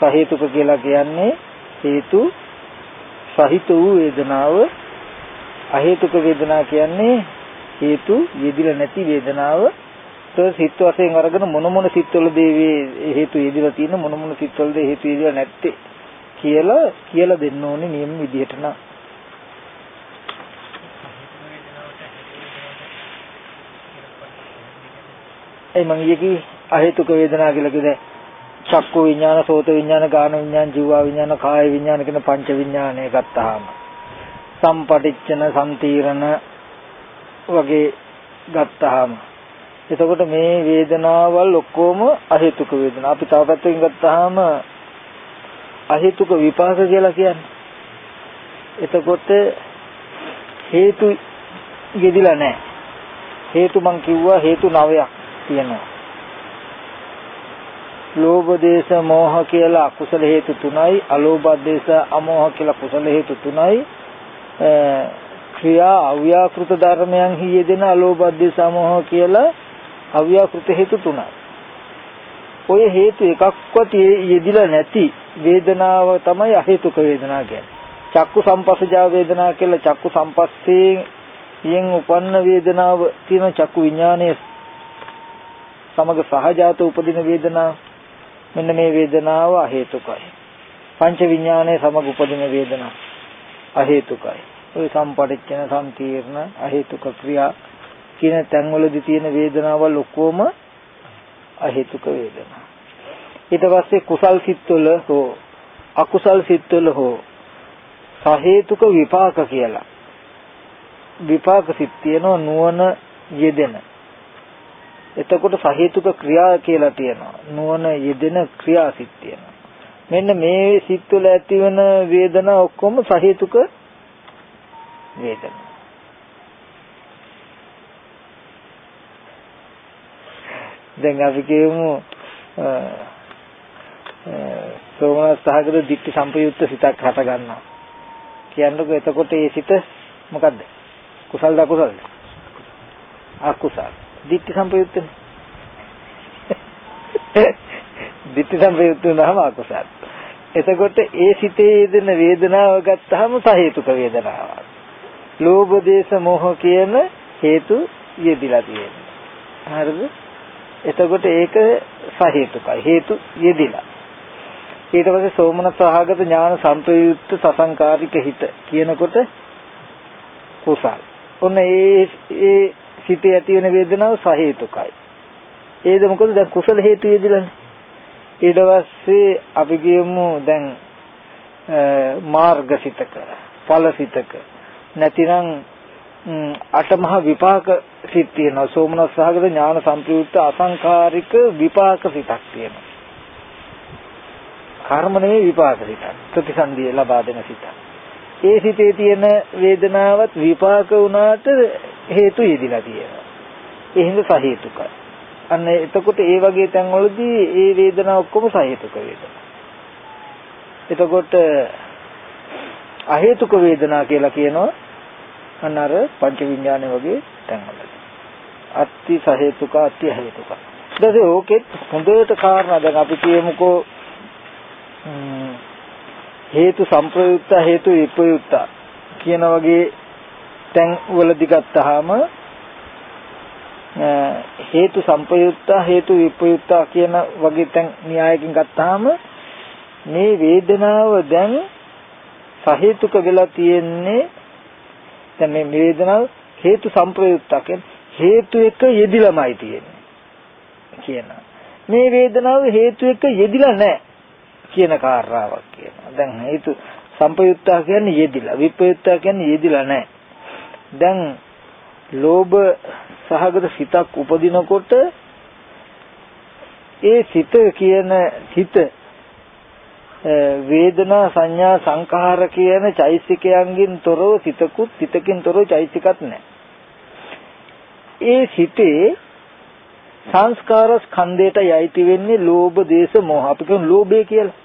සහේතුක කියලා කියන්නේ හේතු සහිත වූ වේදනාව. අහේතුක වේදනා කියන්නේ හේතු යෙදිලා නැති වේදනාව. සිත් සිත් වශයෙන් අරගෙන මොන මොන සිත්වලද මේ හේතු යෙදලා තියෙන මොන මොන සිත්වලද හේතු යෙදලා නැත්තේ කියලා කියලා දෙන්න ඕනේ නියම විදිහට නම්. ඒ මම ඊයේ අහේතුක වේදනා කියලා කිව්වේ චක්කු විඥාන, සෝත විඥාන, ගාන විඥාන, ජීව විඥාන, කාය විඥාන කියන පංච විඥානය ගත්තාම සම්පටිච්චන, සම්තීරණ වගේ ගත්තාම එතකොට මේ වේදනාවල් ඔක්කොම අහේතුක වේදනා. අපි තව පැත්තකින් ගත්තාම අහේතුක විපාක කියලා කියන්නේ. එතකොට හේතු යෙදිලා නැහැ. හේතු මං කිව්වා හේතු නවයක් තියෙනවා. ලෝභ දේශ මොහ කියලා අකුසල හේතු තුනයි. අලෝභ දේශ අමෝහ කියලා කුසල හේතු තුනයි. ක්‍රියා අව්‍යාකෘත ධර්මයන් හියදෙන අලෝභ දේශ අමෝහ කියලා අව්‍යාකෘත හේතු තුනයි. ඔය හේතු එකක්වත් යෙදිලා නැති වේදනාව තමයි අහේතුක වේදනාව කියන්නේ. චක්කු සම්පස්සජා වේදනා කියලා චක්කු සම්පස්සේ යෙන් උපන්න වේදනාව තියෙන චක්කු විඥානයේ සමග සහජාත උපදින වේදනාව මෙන්න මේ වේදනාව අහේතුකයි. පංච විඥානයේ සමග උපදින වේදනාව අහේතුකයි. ওই සම්පටිච්ඡන සංකීර්ණ අහේතුක ක්‍රියා කියන තැන්වලදී තියෙන වේදනාවල් ඔක්කොම අහේතුක වේදනා. ඊට පස්සේ කුසල් සිත්වල හෝ අකුසල් සිත්වල හෝ සහේතුක විපාක කියලා. විපාක සිත් තියෙනවා නුවණ යෙදෙන. එතකොට සහේතුක ක්‍රියා කියලා තියෙනවා. නුවණ යෙදෙන ක්‍රියා සිත් තියෙනවා. මෙන්න මේ සිත් වල ඇතිවන වේදනා ඔක්කොම සහේතුක වේදනා. දැන් අපි කියමු සෝමනස් සහගත ditthi සම්පයුක්ත සිතක් හට ගන්නවා. කියන්නකො එතකොට ඒ සිත මොකද්ද? කුසල්ද අකුසල්ද? අකුසල්. Ditthi සම්පයුත්තනේ. ditthi සම්පයුත්ත වුණාම අකුසල්. එතකොට ඒ සිතේ යෙදෙන වේදනාව ගත්තාම සහේතුක වේදනාවක්. ලෝභ දේශ මොහ කියන හේතු යෙදිලා තියෙනවා. හරිද? එතකොට ඒක සහේතුකයි. හේතු යෙදිලා. ඊට පස්සේ සෝමනස් සහගත ඥාන සම්ප්‍රයුක්ත සසංකාරික හිත කියනකොට කුසල්. ඔන්න ඒ ඒ සිතේ ඇති වෙන වේදනාව සහේතුකයි. ඒද මොකද දැන් කුසල හේතු යෙදිලානේ. ඊට පස්සේ අපි කියමු දැන් මාර්ගසිතක ඵලසිතක නැතිනම් අටමහ විපාක සිත් තියෙනවා. සෝමනස් සහගත ඥාන සම්ප්‍රයුක්ත අසංකාරික විපාක සිතක් තියෙනවා. කර්ම නෙවෙයි විපාක සිතක්. ප්‍රතිසන්දිය ලබා දෙන සිතක්. ඒ සිතේ තියෙන වේදනාවත් විපාක වුණාට හේතු යෙදිලා තියෙනවා. ඒ හින්දා සහේතුකයි. අන්න එතකොට ඒ වගේ තැන්වලදී ඒ වේදනාව ඔක්කොම සහේතුක වේදනා. එතකොට අහේතුක වේදනා කියලා කියනවා අන්න අර පංච විඥාන වගේ තැන්වලදී. අත්ති සහේතුක අත්ති හේතුක. ඊට පස්සේ ඕකෙත් හොඳට කාරණා දැන් අපි කියමුකෝ හේතු සංප්‍රයුක්ත හේතු විප්‍රයුක්ත කියන වගේ තැන් වලදී ගත්තාම හේතු සංපයුක්ත හේතු විප්‍රයුක්ත කියන වගේ තැන් න්‍යායකින් ගත්තාම මේ වේදනාව දැන් සහේතුක වෙලා තියෙන්නේ දැන් මේ වේදනාව හේතු සංප්‍රයුක්ත හේතු එක යෙදිලාමයි තියෙන්නේ කියන මේ වේදනාව හේතු එක යෙදිලා නැහැ කියන කාරණාවක් කියනවා. දැන් හේතු සම්පයුත්තා කියන්නේ යෙදිලා, විපයුත්තා කියන්නේ යෙදිලා නැහැ. දැන් ලෝභ සහගත සිතක් උපදිනකොට ඒ සිත කියන සිත වේදනා සංඥා සංඛාර කියන චෛසිකයන්ගෙන් තොරව සිතකුත් සිතකින් තොරව චෛසිකත් නැහැ. ඒ සිතේ සංස්කාර ස්කන්ධයට යයිති වෙන්නේ ලෝභ දේශ මොහ අපි කියන ලෝභය කියලා.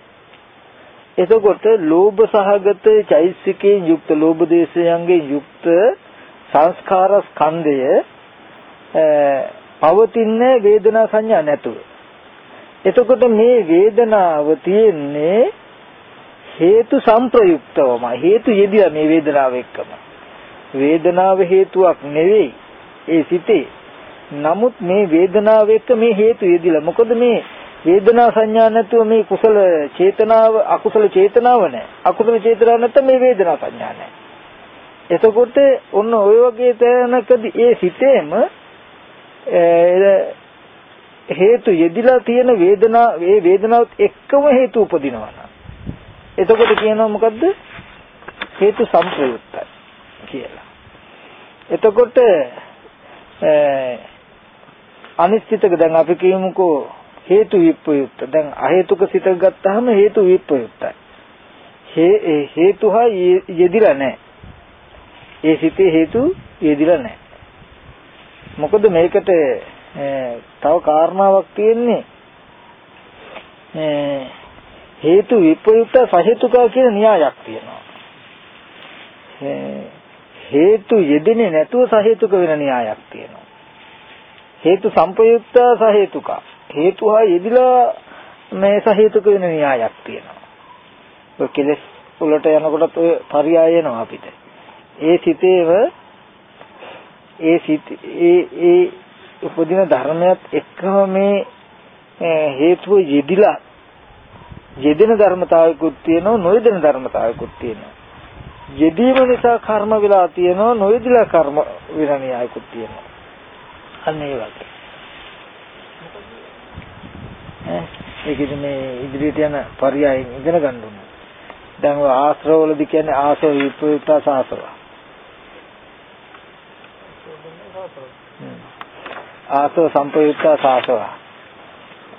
එතකොට ලෝභ සහගත චෛසිකයෙන් යුක්ත ලෝභ දේශයන්ගෙන් යුක්ත සංස්කාර ස්කන්ධය පවතින වේදනා සංඥා නැතුව. එතකොට මේ වේදනාව තියෙන්නේ හේතු සංප්‍රයුක්තවම හේතු යෙදිලා මේ වේදනාව එක්කම. වේදනාව හේතුවක් නෙවෙයි ඒ සිතේ නමුත් මේ වේදනාව එක්ක මේ හේතු යෙදිලා. මොකද මේ වේදනා සංඥා නැතුව මේ කුසල චේතනාව අකුසල චේතනාව නැහැ. අකුසල චේතනාව නැත්නම් මේ වේදනා සංඥා නැහැ. එතකොට ඔන්න ওই වගේ තැනකදී ඒ සිතේම හේතු යෙදිලා තියෙන වේදනා ඒ වේදනාවත් එක්කම හේතු උපදිනවා නම් එතකොට කියනවා මොකද්ද හේතු සංප්‍රයුක්තයි කියලා. එතකොට අනිශ්චිතක දැන් අපි කියමුකෝ හේතු විප්‍රයුක්ත. දැන් අහේතුක සිතක ගත්තාම හේතු විප්‍රයුක්තයි. හේ ඒ හේතු හා යෙ- යෙදිලා නැහැ. ඒ සිතේ හේතු යෙදිලා නැහැ. මොකද මේකට ඒ, තව කාරණාවක් තියෙන්නේ ඒ, හේතු විප්‍රයුක්ත සහේතුකා කියන න්‍යායක් තියෙනවා. ඒ, හේතු යෙදෙන්නේ නැතුව සහේතුක වෙන න්‍යායක් තියෙනවා. හේතු සංපයුක්ත සහේතුකා. හේතු හා යෙදිලා මේ සහේතුක වෙන න්‍යායක් තියෙනවා. ඔය කෙලස් වලට යනකොටත් ඔය පරියාය එනවා අපිට. ඒ සිතේව ඒ සිත ඒ ඒ උපදින ධර්මයක් එක්කම මේ ඒ හේතුව යෙදිලා යෙදෙන ධර්මතාවයකුත් තියෙනවා නොයෙදෙන ධර්මතාවයකුත් තියෙනවා. යෙදීම නිසා කර්ම වෙලා තියෙනවා නොයෙදිලා කර්ම වෙන න්‍යායකුත් තියෙනවා. අන්න ඒ වගේ. ඈ ඒකෙදි මේ ඉදිරියට යන පරියායෙන් ඉගෙන ගන්න ඕනේ. දැන් ඔය ආශ්‍රවවලදී කියන්නේ ආසව විප්‍රයුක්ත සාසව. ආසව සංපයුක්ත සාසව.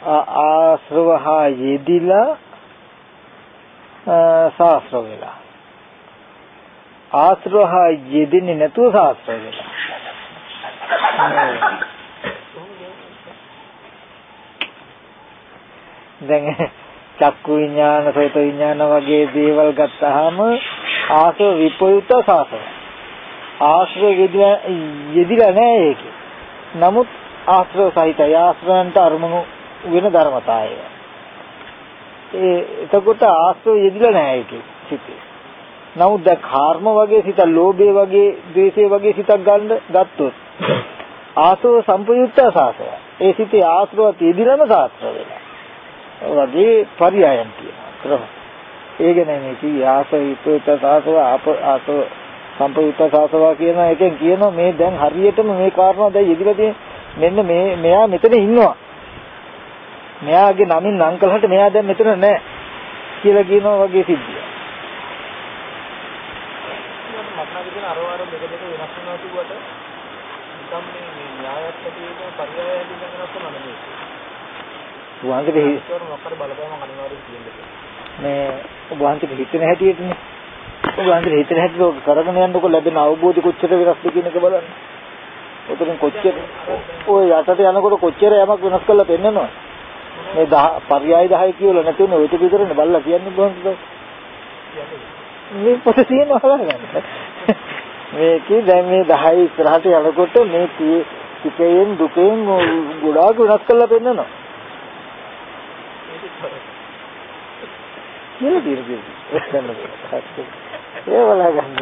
ආ- ආශ්‍රව හා යෙදිලා සාස්ත්‍ර වෙලා. ආශ්‍රව හා යෙදෙන්නේ නැතුව සාස්ත්‍ර වෙලා. දැන් චක්කු විඥාන සෝත විඥාන වගේ දේවල් ගත්තාම ආශ්‍රව විපයුක්ත සාසව. ආශ්‍රව යෙදිලා යෙදිලා නැහැ ඒකේ. නමුත් ආශ්‍රව සහිතයි ආශ්‍රවන්ට අරමුණු වෙන ධර්මතාවය. ඒ එතකොට ආශ්‍රව යෙදිලා නැහැ ඒකේ සිතේ. නමුත් දැන් කර්ම වගේ සිත, ලෝභය වගේ, ද්වේෂය වගේ සිතක් ගන්න ගත්තොත් ආශ්‍රව සම්පයුක්ත සාසය. ඒ සිතේ ආශ්‍රවත් යෙදිලාම සාස්ත්‍ර වෙනවා. වගේ පරියායන් තියෙනවා ක්‍රම. ඒ ගැන මේ කිව්වේ ආශ්‍රව විප්‍රයුක්ත සාසව ආප ආශ්‍රව සම්පයුක්ත සාසව කියන එකෙන් කියනවා මේ දැන් හරියටම මේ කාරණා දැන් යෙදිලා තියෙන මෙන්න මේ මෙයා මෙතන ඉන්නවා. මෙයාගේ නමින් නම් කළාට මෙයා දැන් මෙතන නැහැ කියලා කියනවා වගේ නම් කියන අර වර දෙක දෙක වෙනස් වෙනවා කිව්වට නිකම් මේ මේ න්‍යායත් ඇතුළේ පරියාය ඇතුළේ වෙනස් වෙනවා නෙමෙයි. වහන්සේට බලපෑමක් අනිවාර්යයෙන් තියෙන්නේ. මේ වහන්සේට හිතෙන හැටියටනේ. ඔබ අන්දර හිතේ හැටිලෝක කරගෙන යනකොට ලැබෙන අවබෝධය කොච්චර වෙනස්ද කියන එක බලන්න. උතරින් කොච්චර ඔය යටට යනකොට කොච්චර යමක් වෙනස් කරලා පෙන්නනවා. මේ 10 පරයය 10 කියලා නැතුනේ ඔය ටික විතරනේ බල්ලා කියන්නේ කොහොමද? මේ පොත තියෙන හොලගන්න. මේකේ දැන් මේ 10 ඉස්සරහට යනකොට මේ පිටයෙන් දුකෙන් ගොඩාක් වෙනස් කරලා පෙන්නනවා. කියලා දිර්ගිය. 给我来个